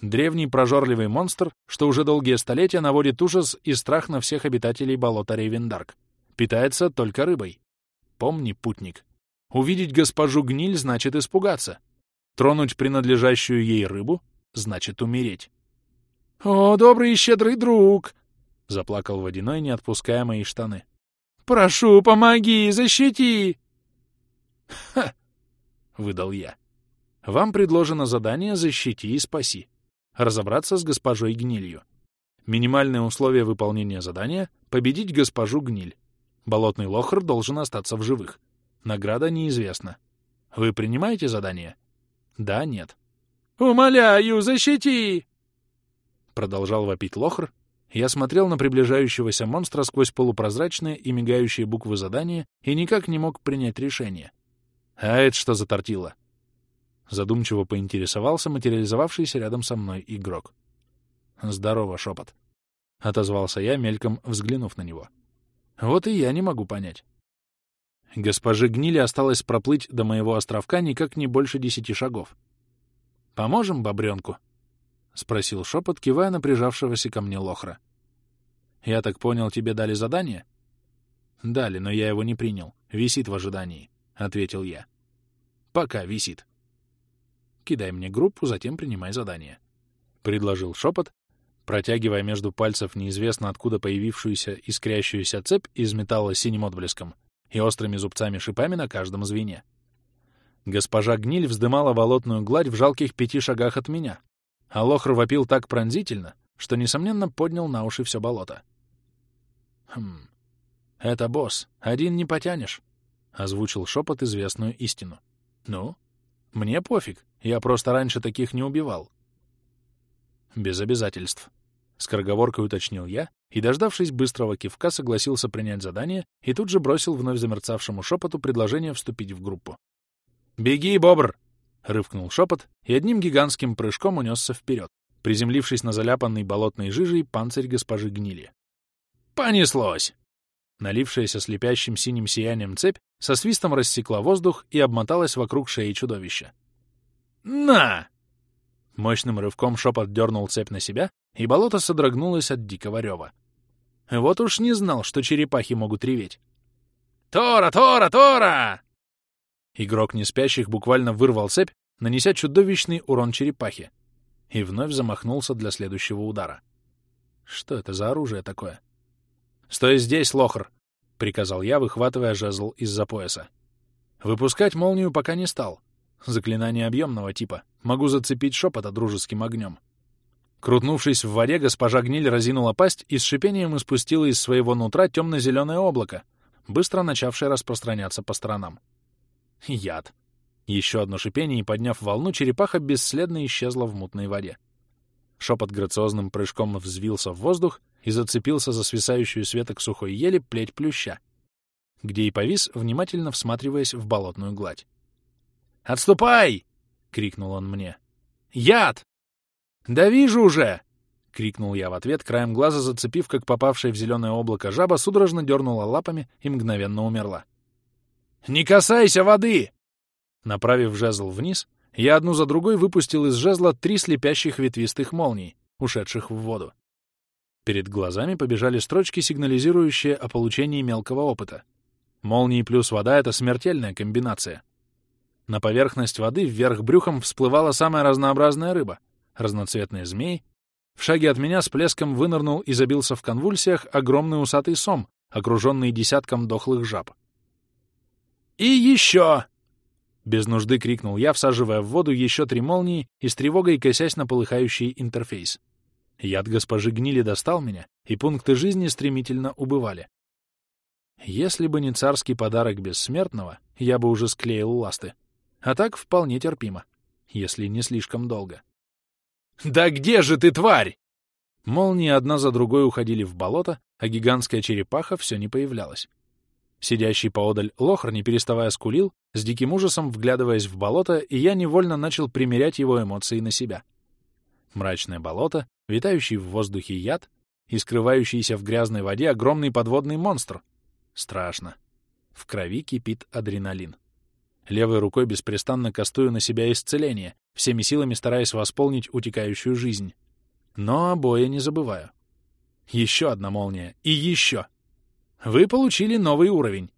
Древний прожорливый монстр, что уже долгие столетия наводит ужас и страх на всех обитателей болота Рейвендарк. Питается только рыбой. Помни, путник. Увидеть госпожу Гниль значит испугаться. Тронуть принадлежащую ей рыбу значит умереть. «О, добрый и щедрый друг!» — заплакал Водяной, не отпуская мои штаны. «Прошу, помоги, защити!» «Ха!» — выдал я. «Вам предложено задание «Защити и спаси». Разобраться с госпожой Гнилью. Минимальное условие выполнения задания — победить госпожу Гниль. Болотный лохр должен остаться в живых. Награда неизвестна. Вы принимаете задание? Да, нет. «Умоляю, защити!» Продолжал вопить лохр. Я смотрел на приближающегося монстра сквозь полупрозрачные и мигающие буквы задания и никак не мог принять решение. «А это что за тортила?» Задумчиво поинтересовался материализовавшийся рядом со мной игрок. «Здорово, шепот!» — отозвался я, мельком взглянув на него. «Вот и я не могу понять. Госпоже Гнили осталось проплыть до моего островка никак не больше десяти шагов. «Поможем бобренку?» — спросил шепот, кивая на прижавшегося ко мне лохра. «Я так понял, тебе дали задание?» «Дали, но я его не принял. Висит в ожидании», — ответил я. «Пока висит». «Кидай мне группу, затем принимай задание», — предложил шепот, протягивая между пальцев неизвестно откуда появившуюся искрящуюся цепь из металла синим отблеском и острыми зубцами-шипами на каждом звене. Госпожа Гниль вздымала болотную гладь в жалких пяти шагах от меня, а лохр вопил так пронзительно, что, несомненно, поднял на уши все болото. «Хм, это босс, один не потянешь», — озвучил шепот известную истину. «Ну, мне пофиг, я просто раньше таких не убивал». «Без обязательств», — скороговоркой уточнил я и, дождавшись быстрого кивка, согласился принять задание и тут же бросил вновь замерцавшему шепоту предложение вступить в группу. «Беги, бобр!» — рывкнул шепот и одним гигантским прыжком унесся вперед, приземлившись на заляпанный болотной жижей панцирь госпожи Гнили. «Понеслось!» Налившаяся слепящим синим сиянием цепь со свистом рассекла воздух и обмоталась вокруг шеи чудовища. «На!» Мощным рывком шепот дернул цепь на себя, и болото содрогнулось от дикого рева. Вот уж не знал, что черепахи могут реветь. «Тора! Тора! Тора!» Игрок неспящих буквально вырвал цепь, нанеся чудовищный урон черепахе, и вновь замахнулся для следующего удара. Что это за оружие такое? «Стой здесь, лохр!» приказал я, выхватывая жезл из-за пояса. Выпускать молнию пока не стал. Заклинание объемного типа. Могу зацепить шепота дружеским огнем. Крутнувшись в воде, госпожа Гниль разинула пасть и с шипением испустила из своего нутра темно-зеленое облако, быстро начавшее распространяться по сторонам. Яд. Еще одно шипение, и, подняв волну, черепаха бесследно исчезла в мутной воде. Шепот грациозным прыжком взвился в воздух и зацепился за свисающую с веток сухой ели плеть плюща, где и повис, внимательно всматриваясь в болотную гладь. «Отступай!» — крикнул он мне. «Яд!» «Да вижу уже!» — крикнул я в ответ, краем глаза зацепив, как попавшая в зеленое облако жаба судорожно дернула лапами и мгновенно умерла. «Не касайся воды!» Направив жезл вниз, я одну за другой выпустил из жезла три слепящих ветвистых молний, ушедших в воду. Перед глазами побежали строчки, сигнализирующие о получении мелкого опыта. Молнии плюс вода — это смертельная комбинация. На поверхность воды вверх брюхом всплывала самая разнообразная рыба — разноцветные змеи, в шаге от меня с плеском вынырнул и забился в конвульсиях огромный усатый сом, окруженный десятком дохлых жаб. «И еще!» Без нужды крикнул я, всаживая в воду еще три молнии и с тревогой косясь на полыхающий интерфейс. Яд госпожи гнили достал меня, и пункты жизни стремительно убывали. Если бы не царский подарок бессмертного, я бы уже склеил ласты. А так вполне терпимо, если не слишком долго. «Да где же ты, тварь?» Молнии одна за другой уходили в болото, а гигантская черепаха все не появлялась. Сидящий поодаль лохр, не переставая скулил, с диким ужасом вглядываясь в болото, и я невольно начал примерять его эмоции на себя. Мрачное болото, витающий в воздухе яд и скрывающийся в грязной воде огромный подводный монстр. Страшно. В крови кипит адреналин. Левой рукой беспрестанно кастую на себя исцеление, всеми силами стараясь восполнить утекающую жизнь. Но обои не забываю. Еще одна молния. И еще. Вы получили новый уровень.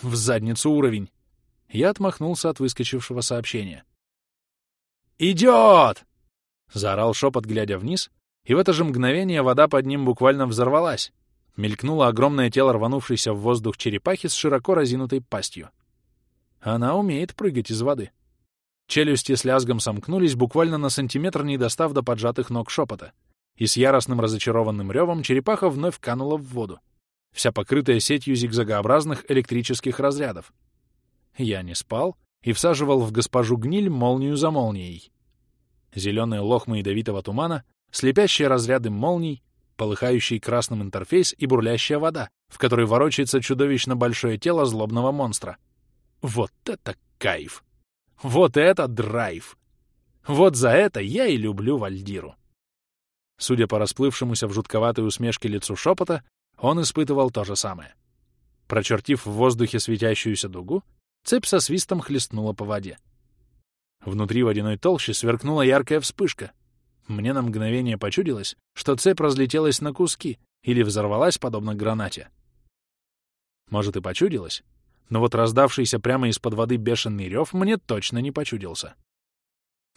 В задницу уровень. Я отмахнулся от выскочившего сообщения. «Идет!» — заорал шепот, глядя вниз, и в это же мгновение вода под ним буквально взорвалась. Мелькнуло огромное тело рванувшейся в воздух черепахи с широко разинутой пастью. Она умеет прыгать из воды. Челюсти с лязгом сомкнулись, буквально на сантиметр не достав до поджатых ног шепота, и с яростным разочарованным ревом черепаха вновь канула в воду, вся покрытая сетью зигзагообразных электрических разрядов. Я не спал и всаживал в госпожу гниль молнию за молнией. Зеленые лохмы ядовитого тумана, слепящие разряды молний, полыхающий красным интерфейс и бурлящая вода, в которой ворочается чудовищно большое тело злобного монстра. Вот это кайф! Вот это драйв! Вот за это я и люблю Вальдиру. Судя по расплывшемуся в жутковатой усмешке лицу шепота, он испытывал то же самое. Прочертив в воздухе светящуюся дугу, цепь со свистом хлестнула по воде. Внутри водяной толщи сверкнула яркая вспышка. Мне на мгновение почудилось, что цепь разлетелась на куски или взорвалась, подобно гранате. Может, и почудилось, но вот раздавшийся прямо из-под воды бешеный рев мне точно не почудился.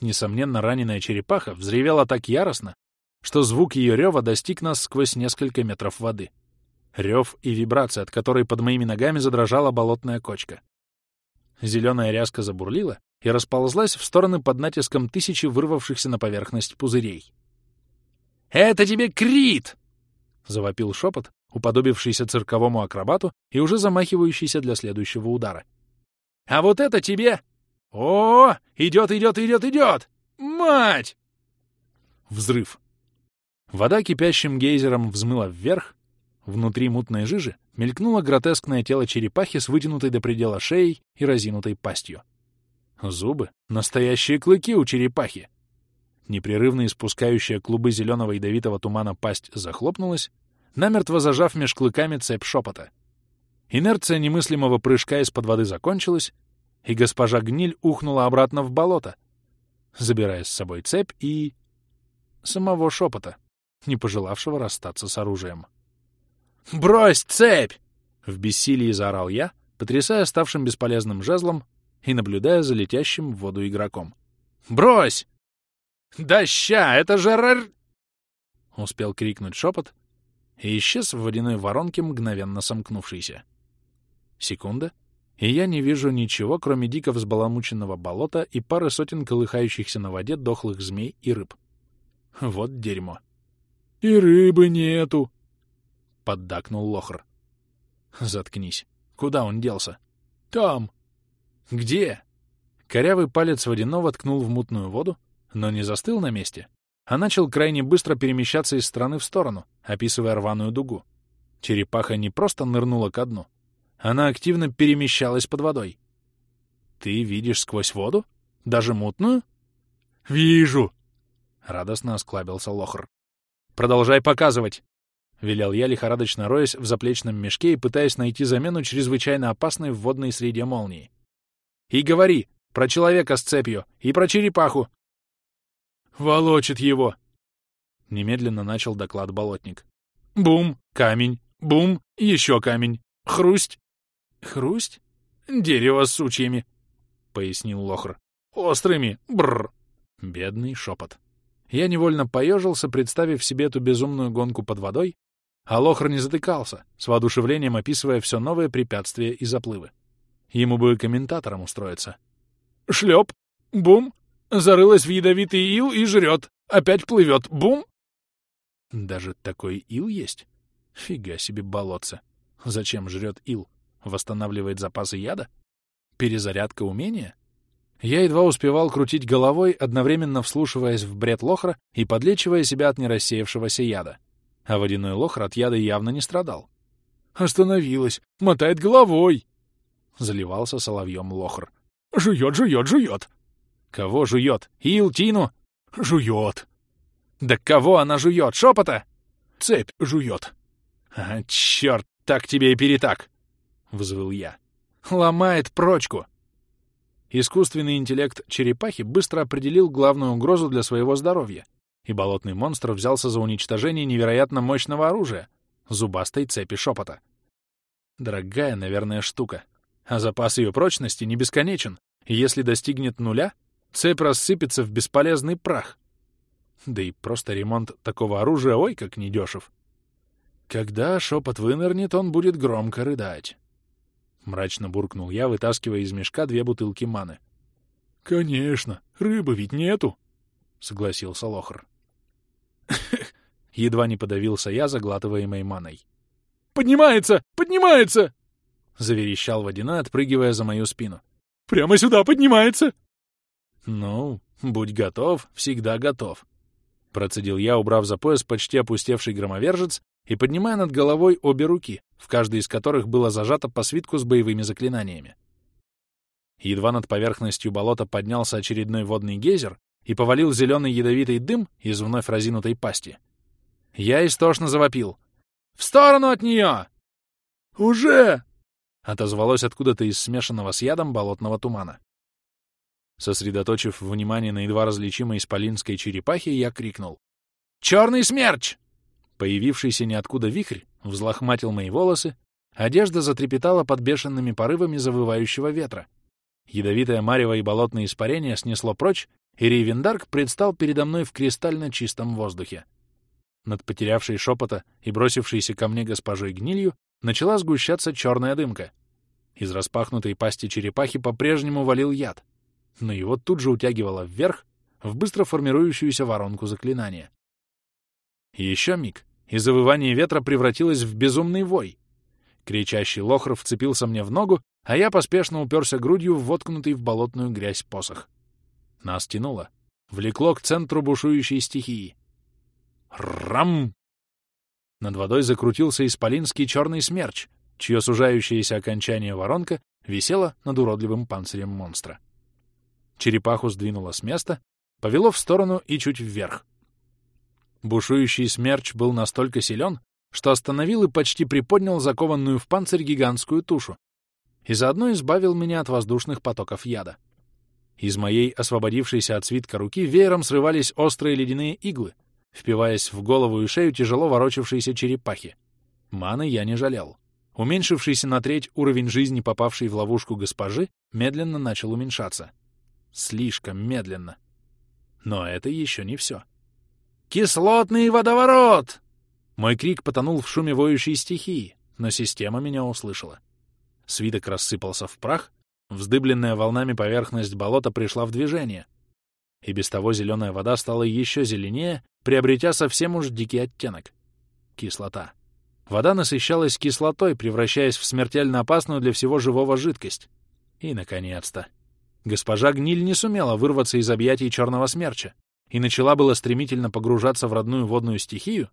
Несомненно, раненая черепаха взревела так яростно, что звук ее рева достиг нас сквозь несколько метров воды. Рев и вибрация, от которой под моими ногами задрожала болотная кочка. Зеленая ряска забурлила и расползлась в стороны под натиском тысячи вырвавшихся на поверхность пузырей. «Это тебе Крит!» — завопил шепот, уподобившийся цирковому акробату и уже замахивающийся для следующего удара. «А вот это тебе! О, идет, идет, идет, идет! Мать!» Взрыв. Вода кипящим гейзером взмыла вверх. Внутри мутной жижи мелькнуло гротескное тело черепахи с вытянутой до предела шеей и разинутой пастью. Зубы — настоящие клыки у черепахи. Непрерывно испускающая клубы зеленого ядовитого тумана пасть захлопнулась, намертво зажав меж клыками цепь шепота. Инерция немыслимого прыжка из-под воды закончилась, и госпожа Гниль ухнула обратно в болото, забирая с собой цепь и... самого шепота, не пожелавшего расстаться с оружием. «Брось цепь!» — в бессилии заорал я, потрясая ставшим бесполезным жезлом и наблюдая за летящим в воду игроком. «Брось!» «Да ща, это же рар...» Успел крикнуть шепот, и исчез в водяной воронке, мгновенно сомкнувшейся. Секунда, и я не вижу ничего, кроме дико взбаламученного болота и пары сотен колыхающихся на воде дохлых змей и рыб. Вот дерьмо. «И рыбы нету!» — поддакнул Лохр. «Заткнись. Куда он делся?» «Там». «Где?» Корявый палец водяного ткнул в мутную воду, но не застыл на месте, а начал крайне быстро перемещаться из стороны в сторону, описывая рваную дугу. Черепаха не просто нырнула ко дну, она активно перемещалась под водой. «Ты видишь сквозь воду? Даже мутную?» «Вижу!» — радостно осклабился Лохр. «Продолжай показывать!» — велел я, лихорадочно роясь в заплечном мешке и пытаясь найти замену чрезвычайно опасной в водной среде молнии. «И говори про человека с цепью и про черепаху!» «Волочит его!» — немедленно начал доклад болотник. «Бум! Камень! Бум! Еще камень! Хрусть! «Хрусть?» «Дерево с сучьями», — пояснил Лохр. «Острыми! Бррр!» Бедный шепот. Я невольно поежился, представив себе эту безумную гонку под водой, а Лохр не затыкался, с воодушевлением описывая все новые препятствия и заплывы. Ему бы комментатором устроиться. «Шлеп! Бум! Зарылась в ядовитый ил и жрет! Опять плывет! Бум!» Даже такой ил есть? Фига себе болотце! Зачем жрет ил? Восстанавливает запасы яда? Перезарядка умения? Я едва успевал крутить головой, одновременно вслушиваясь в бред лохра и подлечивая себя от нерассеявшегося яда. А водяной лохр от яда явно не страдал. «Остановилась! Мотает головой!» Заливался соловьем лохр. «Жует, жует, жует!» «Кого жует? Илтину?» «Жует!» «Да кого она жует? Шепота?» «Цепь жует!» «А, черт, так тебе и перетак!» — взвыл я. «Ломает прочку!» Искусственный интеллект черепахи быстро определил главную угрозу для своего здоровья, и болотный монстр взялся за уничтожение невероятно мощного оружия — зубастой цепи шепота. Дорогая, наверное, штука. А запас ее прочности не бесконечен, и если достигнет нуля, цепь рассыпется в бесполезный прах. Да и просто ремонт такого оружия ой как недешев. Когда шепот вынырнет, он будет громко рыдать. — мрачно буркнул я, вытаскивая из мешка две бутылки маны. — Конечно, рыбы ведь нету, — согласился Лохр. Едва не подавился я, заглатываемой маной. «Поднимается! Поднимается!» — заверещал водяной, отпрыгивая за мою спину. «Прямо сюда поднимается!» «Ну, будь готов, всегда готов», — процедил я, убрав за пояс почти опустевший громовержец и поднимая над головой обе руки, в каждой из которых было зажато по свитку с боевыми заклинаниями. Едва над поверхностью болота поднялся очередной водный гейзер и повалил зеленый ядовитый дым из вновь разинутой пасти. Я истошно завопил. «В сторону от нее!» «Уже!» — отозвалось откуда-то из смешанного с ядом болотного тумана. Сосредоточив внимание на едва различимой исполинской черепахе, я крикнул. «Черный смерч!» Появившийся ниоткуда вихрь взлохматил мои волосы, одежда затрепетала под бешеными порывами завывающего ветра. Ядовитое марево и болотное испарение снесло прочь, и Рейвендарк предстал передо мной в кристально чистом воздухе. Над потерявшей шепота и бросившейся ко мне госпожой гнилью начала сгущаться черная дымка. Из распахнутой пасти черепахи по-прежнему валил яд, но его тут же утягивало вверх в быстро формирующуюся воронку заклинания. Еще миг, и завывание ветра превратилось в безумный вой. Кричащий лохр вцепился мне в ногу, а я поспешно уперся грудью в воткнутый в болотную грязь посох. Нас тянуло, влекло к центру бушующей стихии. Рам! Над водой закрутился исполинский черный смерч, чье сужающееся окончание воронка висело над уродливым панцирем монстра. Черепаху сдвинуло с места, повело в сторону и чуть вверх. Бушующий смерч был настолько силен, что остановил и почти приподнял закованную в панцирь гигантскую тушу и заодно избавил меня от воздушных потоков яда. Из моей освободившейся от свитка руки веером срывались острые ледяные иглы, впиваясь в голову и шею тяжело ворочавшейся черепахи. Маны я не жалел. Уменьшившийся на треть уровень жизни, попавший в ловушку госпожи, медленно начал уменьшаться. Слишком медленно. Но это еще не все. «Кислотный водоворот!» Мой крик потонул в шуме воющей стихии, но система меня услышала. Свиток рассыпался в прах, вздыбленная волнами поверхность болота пришла в движение, и без того зеленая вода стала еще зеленее, приобретя совсем уж дикий оттенок — кислота. Вода насыщалась кислотой, превращаясь в смертельно опасную для всего живого жидкость. И, наконец-то, госпожа Гниль не сумела вырваться из объятий черного смерча и начала было стремительно погружаться в родную водную стихию,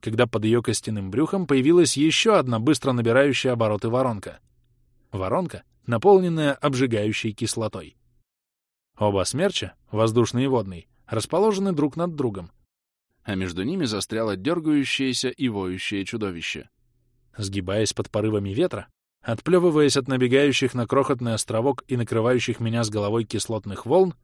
когда под ее костяным брюхом появилась еще одна быстро набирающая обороты воронка. Воронка, наполненная обжигающей кислотой. Оба смерча, воздушный и водный, расположены друг над другом, а между ними застряло дергающееся и воющее чудовище. Сгибаясь под порывами ветра, отплевываясь от набегающих на крохотный островок и накрывающих меня с головой кислотных волн,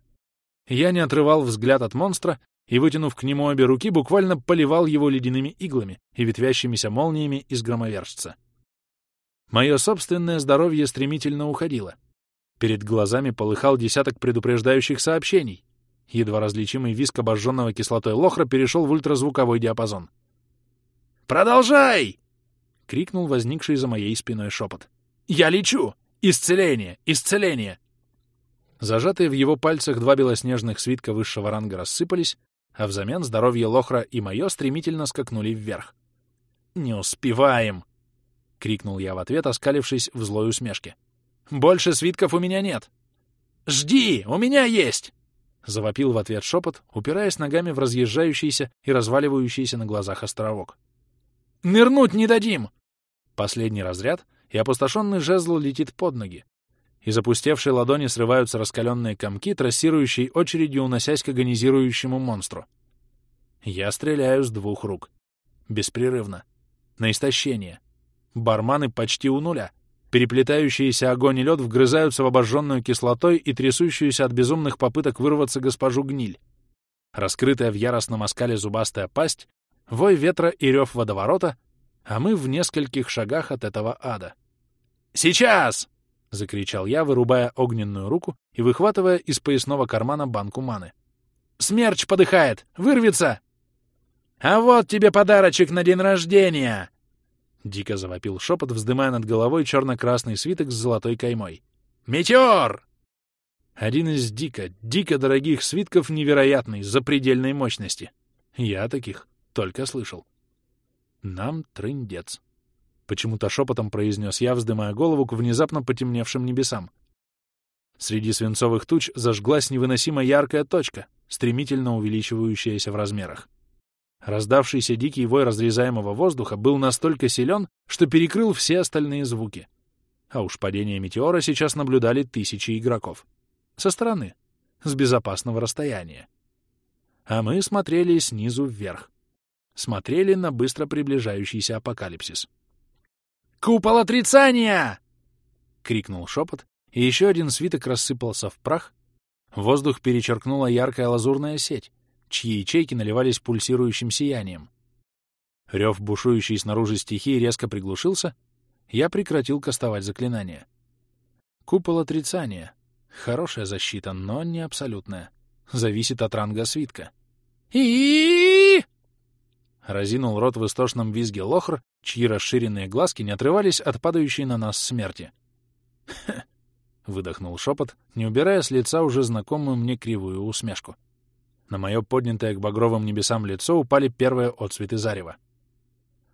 я не отрывал взгляд от монстра и, вытянув к нему обе руки, буквально поливал его ледяными иглами и ветвящимися молниями из громовержца. Мое собственное здоровье стремительно уходило. Перед глазами полыхал десяток предупреждающих сообщений. Едва различимый виск обожженного кислотой лохра перешел в ультразвуковой диапазон. «Продолжай!» — крикнул возникший за моей спиной шепот. «Я лечу! Исцеление! Исцеление!» Зажатые в его пальцах два белоснежных свитка высшего ранга рассыпались, а взамен здоровье лохра и мое стремительно скакнули вверх. «Не успеваем!» — крикнул я в ответ, оскалившись в злой усмешке. Больше свитков у меня нет. Жди, у меня есть! Завопил в ответ шепот, упираясь ногами в разъезжающийся и разваливающийся на глазах островок. «Нырнуть не дадим!» Последний разряд, и опустошенный жезл летит под ноги. Из опустевшей ладони срываются раскаленные комки, трассирующей очередью уносясь к агонизирующему монстру. Я стреляю с двух рук. Беспрерывно. На истощение. Барманы почти у нуля. Переплетающиеся огонь и лед вгрызаются в обожженную кислотой и трясущуюся от безумных попыток вырваться госпожу гниль. Раскрытая в яростном оскале зубастая пасть, вой ветра и рев водоворота, а мы в нескольких шагах от этого ада. «Сейчас!» — закричал я, вырубая огненную руку и выхватывая из поясного кармана банку маны. «Смерч подыхает! Вырвется!» «А вот тебе подарочек на день рождения!» Дико завопил шепот, вздымая над головой черно-красный свиток с золотой каймой. «Метеор!» Один из дико, дико дорогих свитков невероятной, запредельной мощности. Я таких только слышал. Нам трындец. Почему-то шепотом произнес я, вздымая голову к внезапно потемневшим небесам. Среди свинцовых туч зажглась невыносимо яркая точка, стремительно увеличивающаяся в размерах. Раздавшийся дикий вой разрезаемого воздуха был настолько силен, что перекрыл все остальные звуки. А уж падение метеора сейчас наблюдали тысячи игроков. Со стороны, с безопасного расстояния. А мы смотрели снизу вверх. Смотрели на быстро приближающийся апокалипсис. «Купол отрицания!» — крикнул шепот, и еще один свиток рассыпался в прах. Воздух перечеркнула яркая лазурная сеть, чьи ячейки наливались пульсирующим сиянием. Рев, бушующий снаружи стихии, резко приглушился, я прекратил кастовать заклинание. Купол отрицания. Хорошая защита, но не абсолютная. Зависит от ранга свитка. и Разинул рот в истошном визге лохр, чьи расширенные глазки не отрывались от падающей на нас смерти. выдохнул шепот, не убирая с лица уже знакомую мне кривую усмешку. На мое поднятое к багровым небесам лицо упали первые отцветы зарева.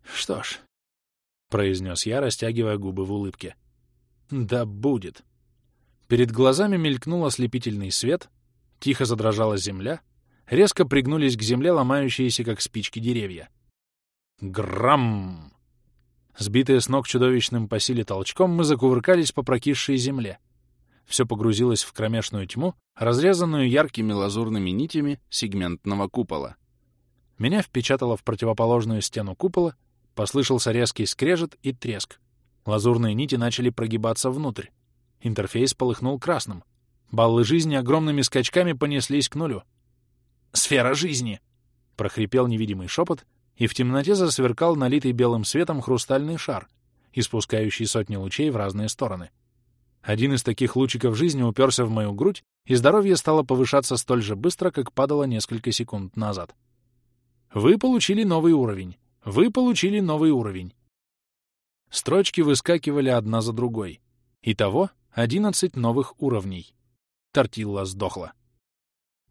«Что ж», — произнес я, растягивая губы в улыбке, — «да будет». Перед глазами мелькнул ослепительный свет, тихо задрожала земля, резко пригнулись к земле ломающиеся, как спички, деревья. Грамм! Сбитые с ног чудовищным по силе толчком, мы закувыркались по прокисшей земле — все погрузилось в кромешную тьму, разрезанную яркими лазурными нитями сегментного купола. Меня впечатало в противоположную стену купола, послышался резкий скрежет и треск. Лазурные нити начали прогибаться внутрь. Интерфейс полыхнул красным. Баллы жизни огромными скачками понеслись к нулю. «Сфера жизни!» — прохрипел невидимый шепот, и в темноте засверкал налитый белым светом хрустальный шар, испускающий сотни лучей в разные стороны. Один из таких лучиков жизни уперся в мою грудь, и здоровье стало повышаться столь же быстро, как падало несколько секунд назад. Вы получили новый уровень. Вы получили новый уровень. Строчки выскакивали одна за другой. Итого 11 новых уровней. Тортилла сдохла.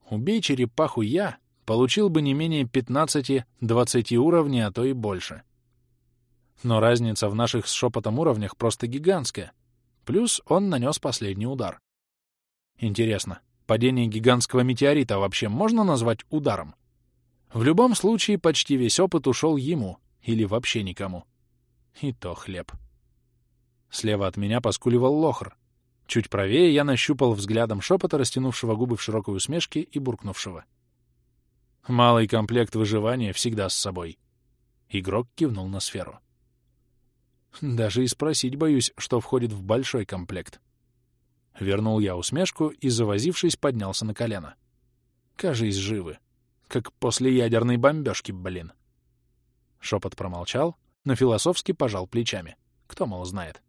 Убей черепаху я, получил бы не менее 15-20 уровней, а то и больше. Но разница в наших с шепотом уровнях просто гигантская. Плюс он нанес последний удар. Интересно, падение гигантского метеорита вообще можно назвать ударом? В любом случае, почти весь опыт ушел ему, или вообще никому. И то хлеб. Слева от меня поскуливал лохр. Чуть правее я нащупал взглядом шепота, растянувшего губы в широкой усмешке и буркнувшего. Малый комплект выживания всегда с собой. Игрок кивнул на сферу. Даже и спросить боюсь, что входит в большой комплект. Вернул я усмешку и, завозившись, поднялся на колено. Кажись, живы. Как после ядерной бомбежки, блин. Шепот промолчал, но философски пожал плечами. Кто, мол, знает.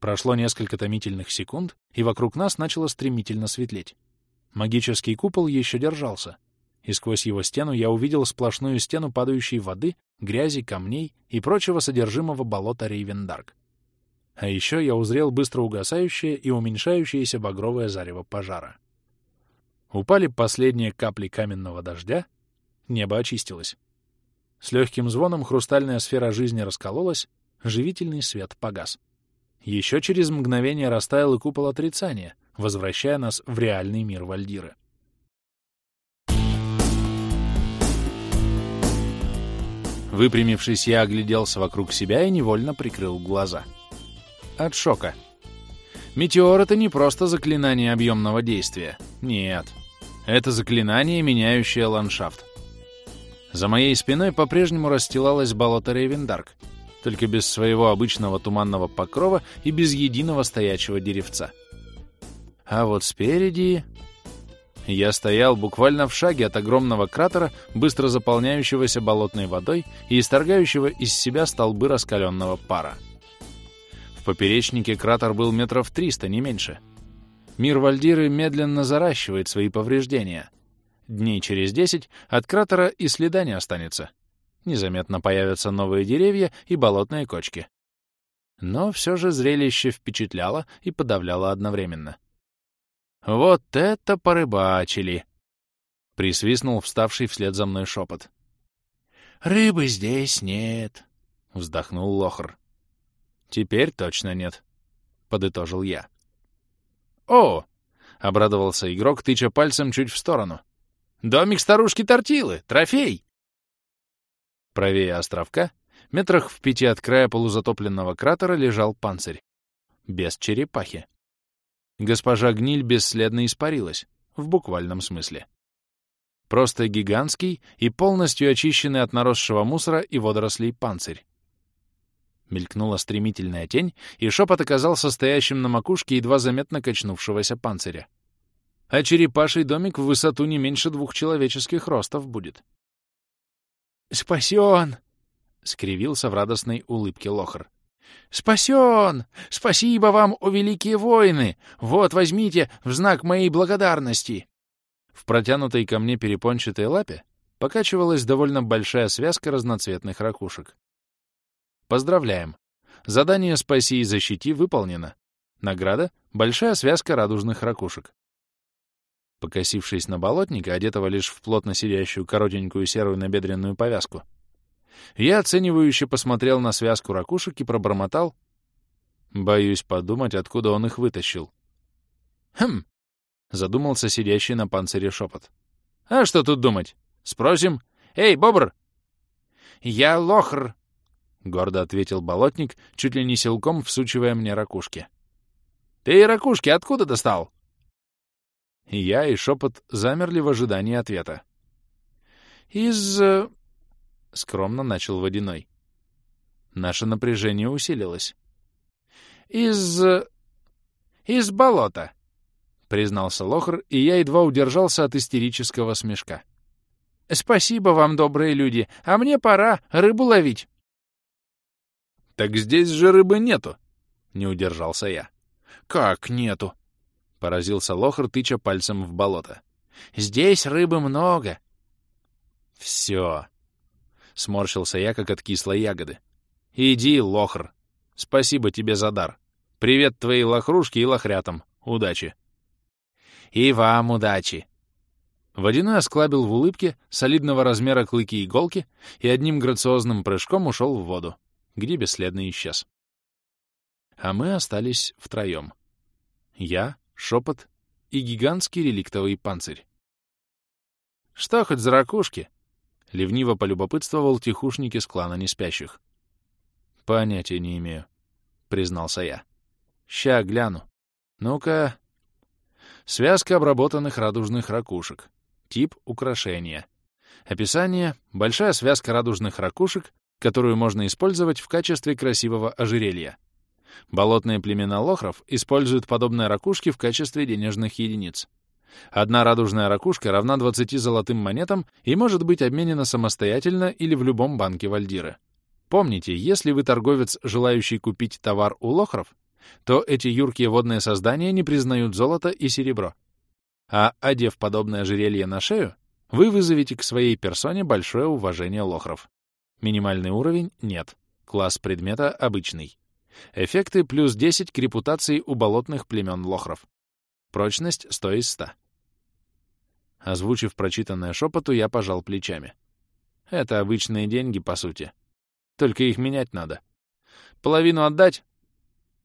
Прошло несколько томительных секунд, и вокруг нас начало стремительно светлеть. Магический купол еще держался, и сквозь его стену я увидел сплошную стену падающей воды, грязи, камней и прочего содержимого болота Рейвендарк. А еще я узрел быстро угасающее и уменьшающееся багровое зарево пожара. Упали последние капли каменного дождя, небо очистилось. С легким звоном хрустальная сфера жизни раскололась, живительный свет погас. Еще через мгновение растаял и купол отрицания, возвращая нас в реальный мир Вальдиры. Выпрямившись, я огляделся вокруг себя и невольно прикрыл глаза. От шока. Метеор — это не просто заклинание объемного действия. Нет. Это заклинание, меняющее ландшафт. За моей спиной по-прежнему расстилалось болото Рейвендарк, только без своего обычного туманного покрова и без единого стоячего деревца. А вот спереди... Я стоял буквально в шаге от огромного кратера, быстро заполняющегося болотной водой и исторгающего из себя столбы раскаленного пара. В поперечнике кратер был метров триста, не меньше. Мир Вальдиры медленно заращивает свои повреждения. Дней через десять от кратера и следа не останется. Незаметно появятся новые деревья и болотные кочки. Но все же зрелище впечатляло и подавляло одновременно. «Вот это порыбачили!» — присвистнул вставший вслед за мной шепот. «Рыбы здесь нет», — вздохнул Лохр. «Теперь точно нет», — подытожил я. «О!» — обрадовался игрок, тыча пальцем чуть в сторону. «Домик старушки Тортилы! Трофей!» Правее островка, метрах в пяти от края полузатопленного кратера, лежал панцирь. Без черепахи госпожа Гниль бесследно испарилась, в буквальном смысле. Просто гигантский и полностью очищенный от наросшего мусора и водорослей панцирь. Мелькнула стремительная тень, и шепот оказался стоящим на макушке едва заметно качнувшегося панциря. А черепаший домик в высоту не меньше двух человеческих ростов будет. «Спасен!» — скривился в радостной улыбке Лохар. «Спасен! Спасибо вам, о великие воины! Вот, возьмите, в знак моей благодарности!» В протянутой ко мне перепончатой лапе покачивалась довольно большая связка разноцветных ракушек. Поздравляем! Задание «Спаси и защити» выполнено. Награда — большая связка радужных ракушек. Покосившись на болотника, одетого лишь в плотно сидящую коротенькую серую набедренную повязку, я оценивающе посмотрел на связку ракушек и пробормотал. Боюсь подумать, откуда он их вытащил. «Хм!» — задумался сидящий на панцире шепот. «А что тут думать? Спросим. Эй, бобр!» «Я лохр!» — гордо ответил болотник, чуть ли не силком всучивая мне ракушки. «Ты ракушки откуда достал?» Я и шепот замерли в ожидании ответа. «Из...» э, — скромно начал Водяной. Наше напряжение усилилось. «Из... из болота», — признался Лохр, и я едва удержался от истерического смешка. «Спасибо вам, добрые люди, а мне пора рыбу ловить». «Так здесь же рыбы нету», — не удержался я. «Как нету?» — поразился Лохр, тыча пальцем в болото. «Здесь рыбы много». «Все», — сморщился я, как от кислой ягоды. «Иди, лохр. Спасибо тебе за дар. Привет твоей лохрушке и лохрятам. Удачи. И вам удачи. Водяной осклабил в улыбке солидного размера клыки иголки и одним грациозным прыжком ушел в воду, где бесследно исчез. А мы остались втроем. Я, Шепот и гигантский реликтовый панцирь. «Что хоть за ракушки?» — ливниво полюбопытствовал тихушник из клана неспящих. «Понятия не имею», — признался я. «Ща гляну. Ну-ка...» Связка обработанных радужных ракушек. Тип украшения. Описание — большая связка радужных ракушек, которую можно использовать в качестве красивого ожерелья. Болотные племена лохров используют подобные ракушки в качестве денежных единиц. Одна радужная ракушка равна 20 золотым монетам и может быть обменена самостоятельно или в любом банке Вальдиры. Помните, если вы торговец, желающий купить товар у лохров, то эти юркие водные создания не признают золото и серебро. А одев подобное ожерелье на шею, вы вызовете к своей персоне большое уважение лохров. Минимальный уровень — нет. Класс предмета — обычный. Эффекты плюс 10 к репутации у болотных племен лохров. Прочность 100 из 100. Озвучив прочитанное шепоту, я пожал плечами. Это обычные деньги, по сути. Только их менять надо. Половину отдать?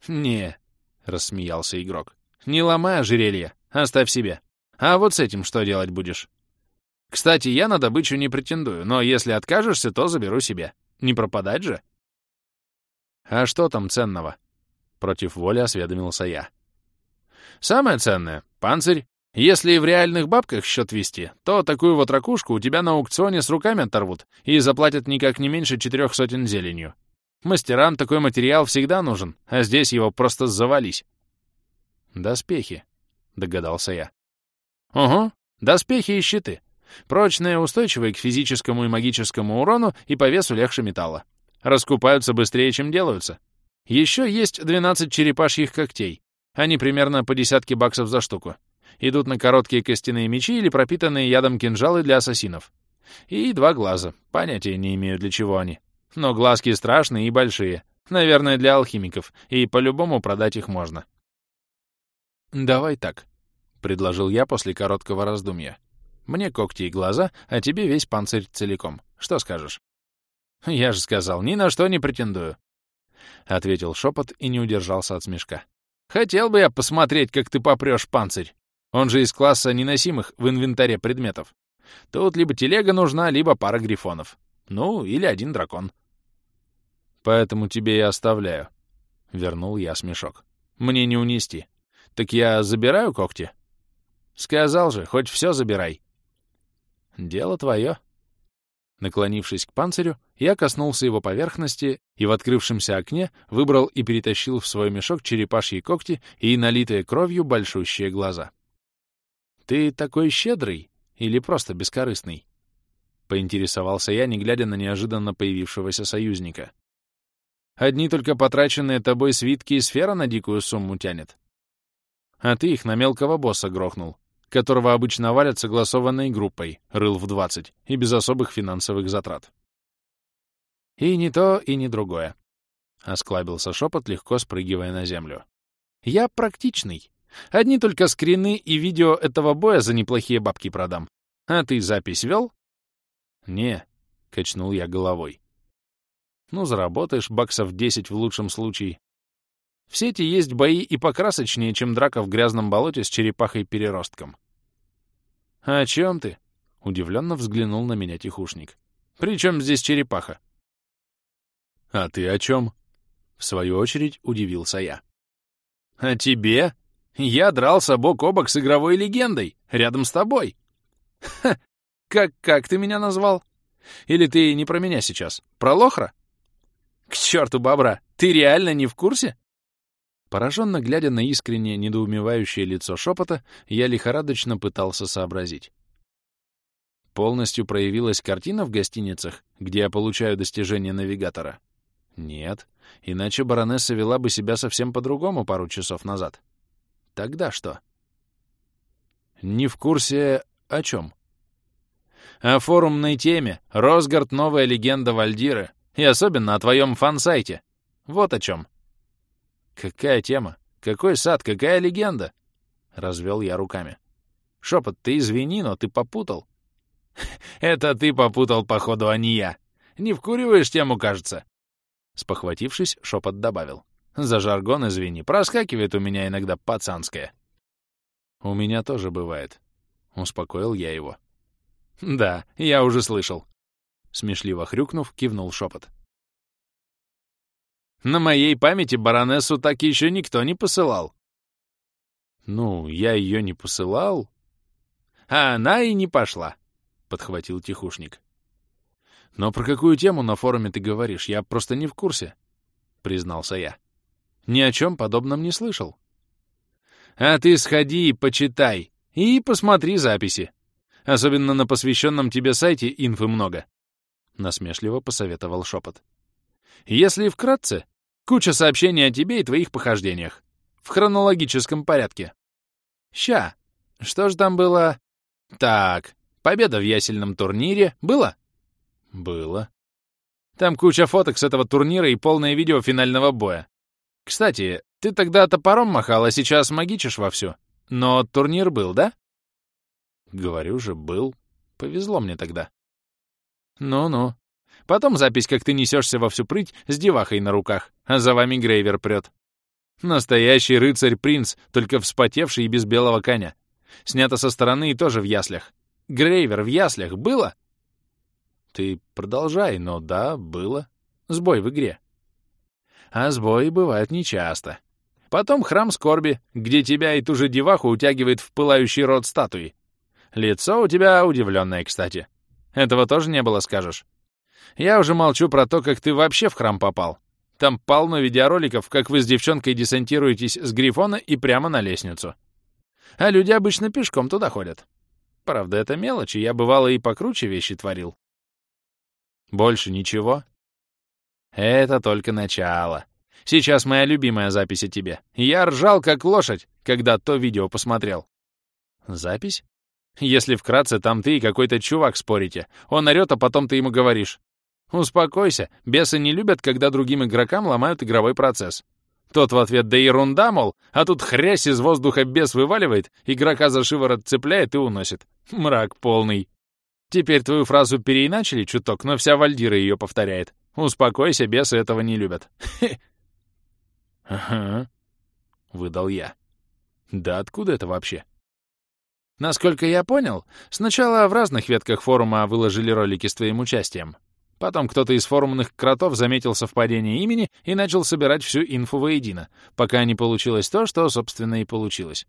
Не, рассмеялся игрок. Не ломай ожерелье, оставь себе. А вот с этим что делать будешь? Кстати, я на добычу не претендую, но если откажешься, то заберу себе. Не пропадать же. «А что там ценного?» Против воли осведомился я. «Самое ценное — панцирь. Если и в реальных бабках счет вести, то такую вот ракушку у тебя на аукционе с руками оторвут и заплатят никак не меньше четырех сотен зеленью. Мастерам такой материал всегда нужен, а здесь его просто завались». «Доспехи», — догадался я. «Угу, доспехи и щиты. Прочные, устойчивые к физическому и магическому урону и по весу легче металла. Раскупаются быстрее, чем делаются. Еще есть 12 черепашьих когтей. Они примерно по десятке баксов за штуку. Идут на короткие костяные мечи или пропитанные ядом кинжалы для ассасинов. И два глаза. Понятия не имею, для чего они. Но глазки страшные и большие. Наверное, для алхимиков. И по-любому продать их можно. «Давай так», — предложил я после короткого раздумья. «Мне когти и глаза, а тебе весь панцирь целиком. Что скажешь?» «Я же сказал, ни на что не претендую», — ответил шепот и не удержался от смешка. «Хотел бы я посмотреть, как ты попрешь панцирь. Он же из класса неносимых в инвентаре предметов. Тут либо телега нужна, либо пара грифонов. Ну, или один дракон». «Поэтому тебе и оставляю», — вернул я смешок. «Мне не унести. Так я забираю когти?» «Сказал же, хоть все забирай». «Дело твое», Наклонившись к панцирю, я коснулся его поверхности и в открывшемся окне выбрал и перетащил в свой мешок черепашьи когти и налитые кровью большущие глаза. «Ты такой щедрый или просто бескорыстный?» — поинтересовался я, не глядя на неожиданно появившегося союзника. «Одни только потраченные тобой свитки и сфера на дикую сумму тянет. А ты их на мелкого босса грохнул которого обычно валят согласованной группой, рыл в 20, и без особых финансовых затрат. И не то, и не другое. Осклабился шепот, легко спрыгивая на землю. Я практичный. Одни только скрины и видео этого боя за неплохие бабки продам. А ты запись вел? Не, качнул я головой. Ну, заработаешь баксов 10 в лучшем случае. В сети есть бои и покрасочнее, чем драка в грязном болоте с черепахой-переростком. «А «О чем ты?» — удивленно взглянул на меня тихушник. «При чем здесь черепаха?» «А ты о чем?» — в свою очередь удивился я. «А тебе? Я дрался бок о бок с игровой легендой, рядом с тобой!» «Ха! Как, как ты меня назвал? Или ты не про меня сейчас? Про Лохра?» «К черту, бобра! Ты реально не в курсе?» Пораженно глядя на искренне недоумевающее лицо шепота, я лихорадочно пытался сообразить. Полностью проявилась картина в гостиницах, где я получаю достижение навигатора? Нет, иначе баронесса вела бы себя совсем по-другому пару часов назад. Тогда что? Не в курсе о чем? О форумной теме «Росгард. Новая легенда Вальдиры» и особенно о твоем фан-сайте. Вот о чем. Какая тема? Какой сад? Какая легенда? Развел я руками. Шепот, ты извини, но ты попутал. Это ты попутал, походу, а не я. Не вкуриваешь тему, кажется. Спохватившись, шепот добавил. За жаргон, извини, проскакивает у меня иногда пацанское. У меня тоже бывает. Успокоил я его. Да, я уже слышал. Смешливо хрюкнув, кивнул шепот. На моей памяти баронессу так еще никто не посылал. Ну, я ее не посылал. А она и не пошла, — подхватил тихушник. Но про какую тему на форуме ты говоришь? Я просто не в курсе, — признался я. Ни о чем подобном не слышал. А ты сходи и почитай, и посмотри записи. Особенно на посвященном тебе сайте инфы много. Насмешливо посоветовал шепот. Если вкратце, куча сообщений о тебе и твоих похождениях. В хронологическом порядке. Ща. Что ж там было? Так, победа в ясельном турнире. Было? Было. Там куча фоток с этого турнира и полное видео финального боя. Кстати, ты тогда топором махал, а сейчас магичишь вовсю. Но турнир был, да? Говорю же, был. Повезло мне тогда. Ну-ну. Потом запись, как ты несешься во всю прыть с девахой на руках, а за вами Грейвер прет. Настоящий рыцарь-принц, только вспотевший и без белого коня. Снято со стороны и тоже в яслях. Грейвер в яслях было? Ты продолжай, но да, было. Сбой в игре. А сбои бывают нечасто. Потом храм скорби, где тебя и ту же деваху утягивает в пылающий рот статуи. Лицо у тебя удивленное, кстати. Этого тоже не было, скажешь. Я уже молчу про то, как ты вообще в храм попал. Там полно видеороликов, как вы с девчонкой десантируетесь с Грифона и прямо на лестницу. А люди обычно пешком туда ходят. Правда, это мелочи, я бывало и покруче вещи творил. Больше ничего? Это только начало. Сейчас моя любимая запись о тебе. Я ржал, как лошадь, когда то видео посмотрел. Запись? Если вкратце, там ты и какой-то чувак спорите. Он орёт, а потом ты ему говоришь. Успокойся, бесы не любят, когда другим игрокам ломают игровой процесс. Тот в ответ «да ерунда, мол», а тут хрясь из воздуха бес вываливает, игрока за шиворот цепляет и уносит. Мрак полный. Теперь твою фразу переиначили чуток, но вся Вальдира ее повторяет. Успокойся, бесы этого не любят. «Ага», — выдал я. «Да откуда это вообще?» Насколько я понял, сначала в разных ветках форума выложили ролики с твоим участием. Потом кто-то из форумных кротов заметил совпадение имени и начал собирать всю инфу воедино, пока не получилось то, что, собственно, и получилось.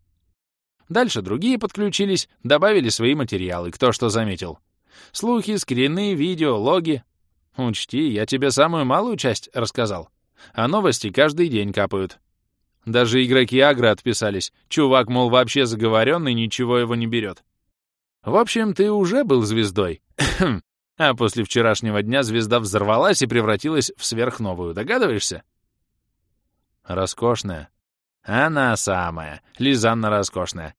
Дальше другие подключились, добавили свои материалы, кто что заметил. Слухи, скрины, видео, логи. Учти, я тебе самую малую часть рассказал. А новости каждый день капают. Даже игроки Агро отписались. Чувак, мол, вообще заговоренный, ничего его не берет. В общем, ты уже был звездой. а после вчерашнего дня звезда взорвалась и превратилась в сверхновую. Догадываешься? Роскошная. Она самая. Лизанна роскошная.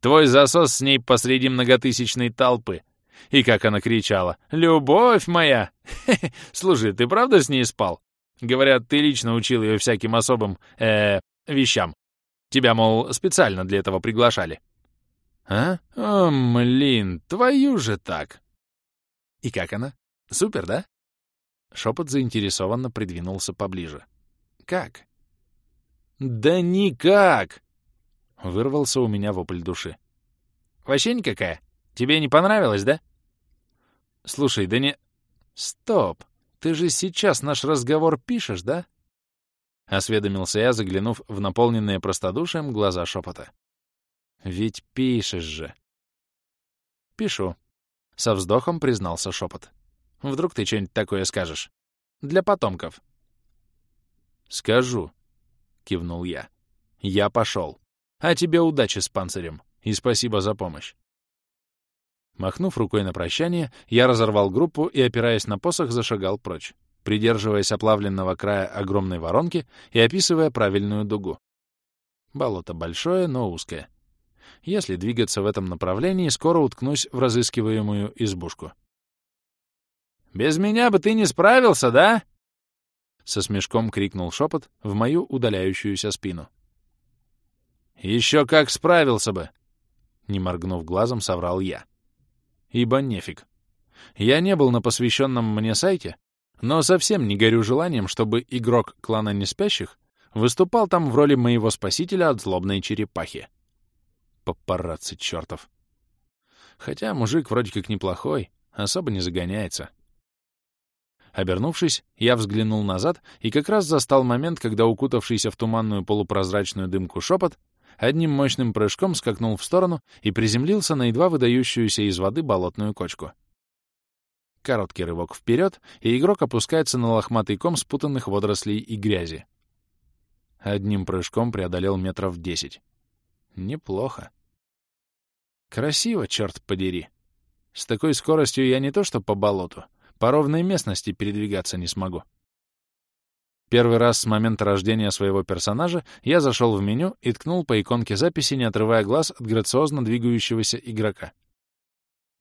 Твой засос с ней посреди многотысячной толпы. И как она кричала. «Любовь моя!» Слушай, ты правда с ней спал? Говорят, ты лично учил ее всяким особым, э, вещам. Тебя, мол, специально для этого приглашали. А? О, блин, твою же так. И как она? Супер, да? Шепот заинтересованно придвинулся поближе. Как? Да никак! Вырвался у меня вопль души. Вообще никакая? Тебе не понравилось, да? Слушай, да не... Стоп! Ты же сейчас наш разговор пишешь, да? — осведомился я, заглянув в наполненные простодушием глаза шепота. «Ведь пишешь же». «Пишу», — со вздохом признался шепот. «Вдруг ты что-нибудь такое скажешь? Для потомков». «Скажу», — кивнул я. «Я пошел. А тебе удачи с панцирем, и спасибо за помощь». Махнув рукой на прощание, я разорвал группу и, опираясь на посох, зашагал прочь придерживаясь оплавленного края огромной воронки и описывая правильную дугу. Болото большое, но узкое. Если двигаться в этом направлении, скоро уткнусь в разыскиваемую избушку. «Без меня бы ты не справился, да?» Со смешком крикнул шепот в мою удаляющуюся спину. «Еще как справился бы!» Не моргнув глазом, соврал я. Ибо нефиг. Я не был на посвященном мне сайте, но совсем не горю желанием, чтобы игрок клана Неспящих выступал там в роли моего спасителя от злобной черепахи. Папарацци чертов. Хотя мужик вроде как неплохой, особо не загоняется. Обернувшись, я взглянул назад и как раз застал момент, когда укутавшийся в туманную полупрозрачную дымку шепот одним мощным прыжком скакнул в сторону и приземлился на едва выдающуюся из воды болотную кочку. Короткий рывок вперед, и игрок опускается на лохматый ком спутанных водорослей и грязи. Одним прыжком преодолел метров десять. Неплохо. Красиво, черт подери. С такой скоростью я не то что по болоту, по ровной местности передвигаться не смогу. Первый раз с момента рождения своего персонажа я зашел в меню и ткнул по иконке записи, не отрывая глаз от грациозно двигающегося игрока.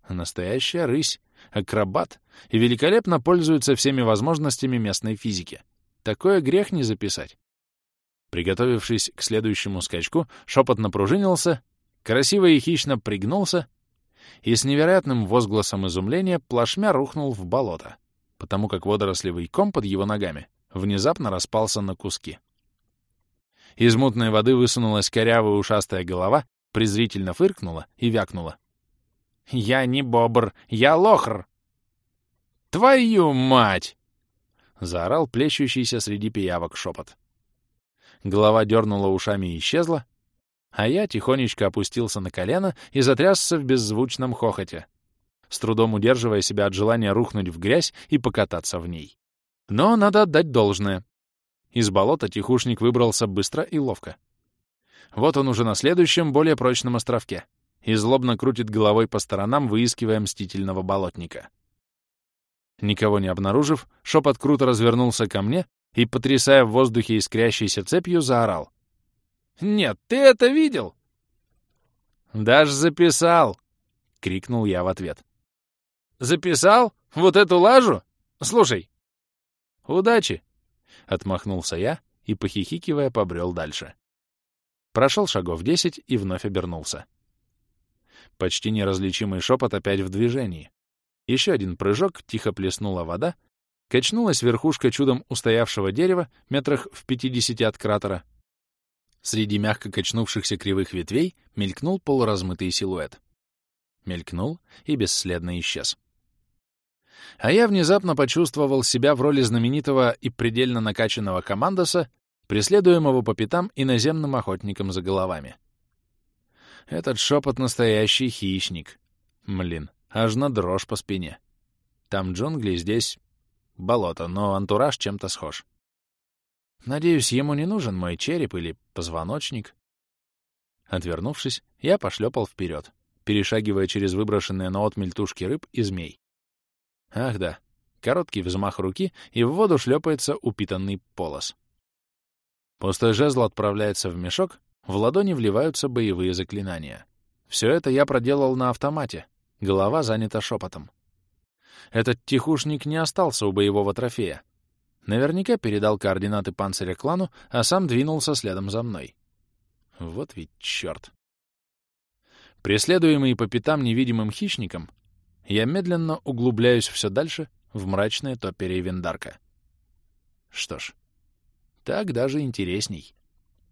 Настоящая рысь, акробат и великолепно пользуется всеми возможностями местной физики. Такое грех не записать. Приготовившись к следующему скачку, шепот напружинился, красиво и хищно пригнулся и с невероятным возгласом изумления плашмя рухнул в болото, потому как водорослевый ком под его ногами внезапно распался на куски. Из мутной воды высунулась корявая ушастая голова, презрительно фыркнула и вякнула. «Я не бобр, я лохр!» «Твою мать!» — заорал плещущийся среди пиявок шепот. Голова дернула ушами и исчезла, а я тихонечко опустился на колено и затрясся в беззвучном хохоте, с трудом удерживая себя от желания рухнуть в грязь и покататься в ней. Но надо отдать должное. Из болота тихушник выбрался быстро и ловко. Вот он уже на следующем, более прочном островке и злобно крутит головой по сторонам, выискивая мстительного болотника. Никого не обнаружив, шепот круто развернулся ко мне и, потрясая в воздухе искрящейся цепью, заорал. «Нет, ты это видел?» «Даже записал!» — крикнул я в ответ. «Записал? Вот эту лажу? Слушай, «Удачи!» — отмахнулся я и, похихикивая, побрел дальше. Прошел шагов десять и вновь обернулся. Почти неразличимый шепот опять в движении. Еще один прыжок, тихо плеснула вода, качнулась верхушка чудом устоявшего дерева метрах в пятидесяти от кратера. Среди мягко качнувшихся кривых ветвей мелькнул полуразмытый силуэт. Мелькнул и бесследно исчез. А я внезапно почувствовал себя в роли знаменитого и предельно накачанного командоса, преследуемого по пятам иноземным охотником за головами. Этот шепот — настоящий хищник. Млин, аж на дрожь по спине. Там джунгли, здесь болото, но антураж чем-то схож. Надеюсь, ему не нужен мой череп или позвоночник. Отвернувшись, я пошлепал вперед, перешагивая через выброшенные на отмель тушки рыб и змей. Ах да, короткий взмах руки, и в воду шлепается упитанный полос. Пустой жезл отправляется в мешок, в ладони вливаются боевые заклинания. Все это я проделал на автомате, голова занята шепотом. Этот тихушник не остался у боевого трофея. Наверняка передал координаты панциря клану, а сам двинулся следом за мной. Вот ведь черт. Преследуемый по пятам невидимым хищником, я медленно углубляюсь все дальше в мрачное топере Вендарка. Что ж, так даже интересней.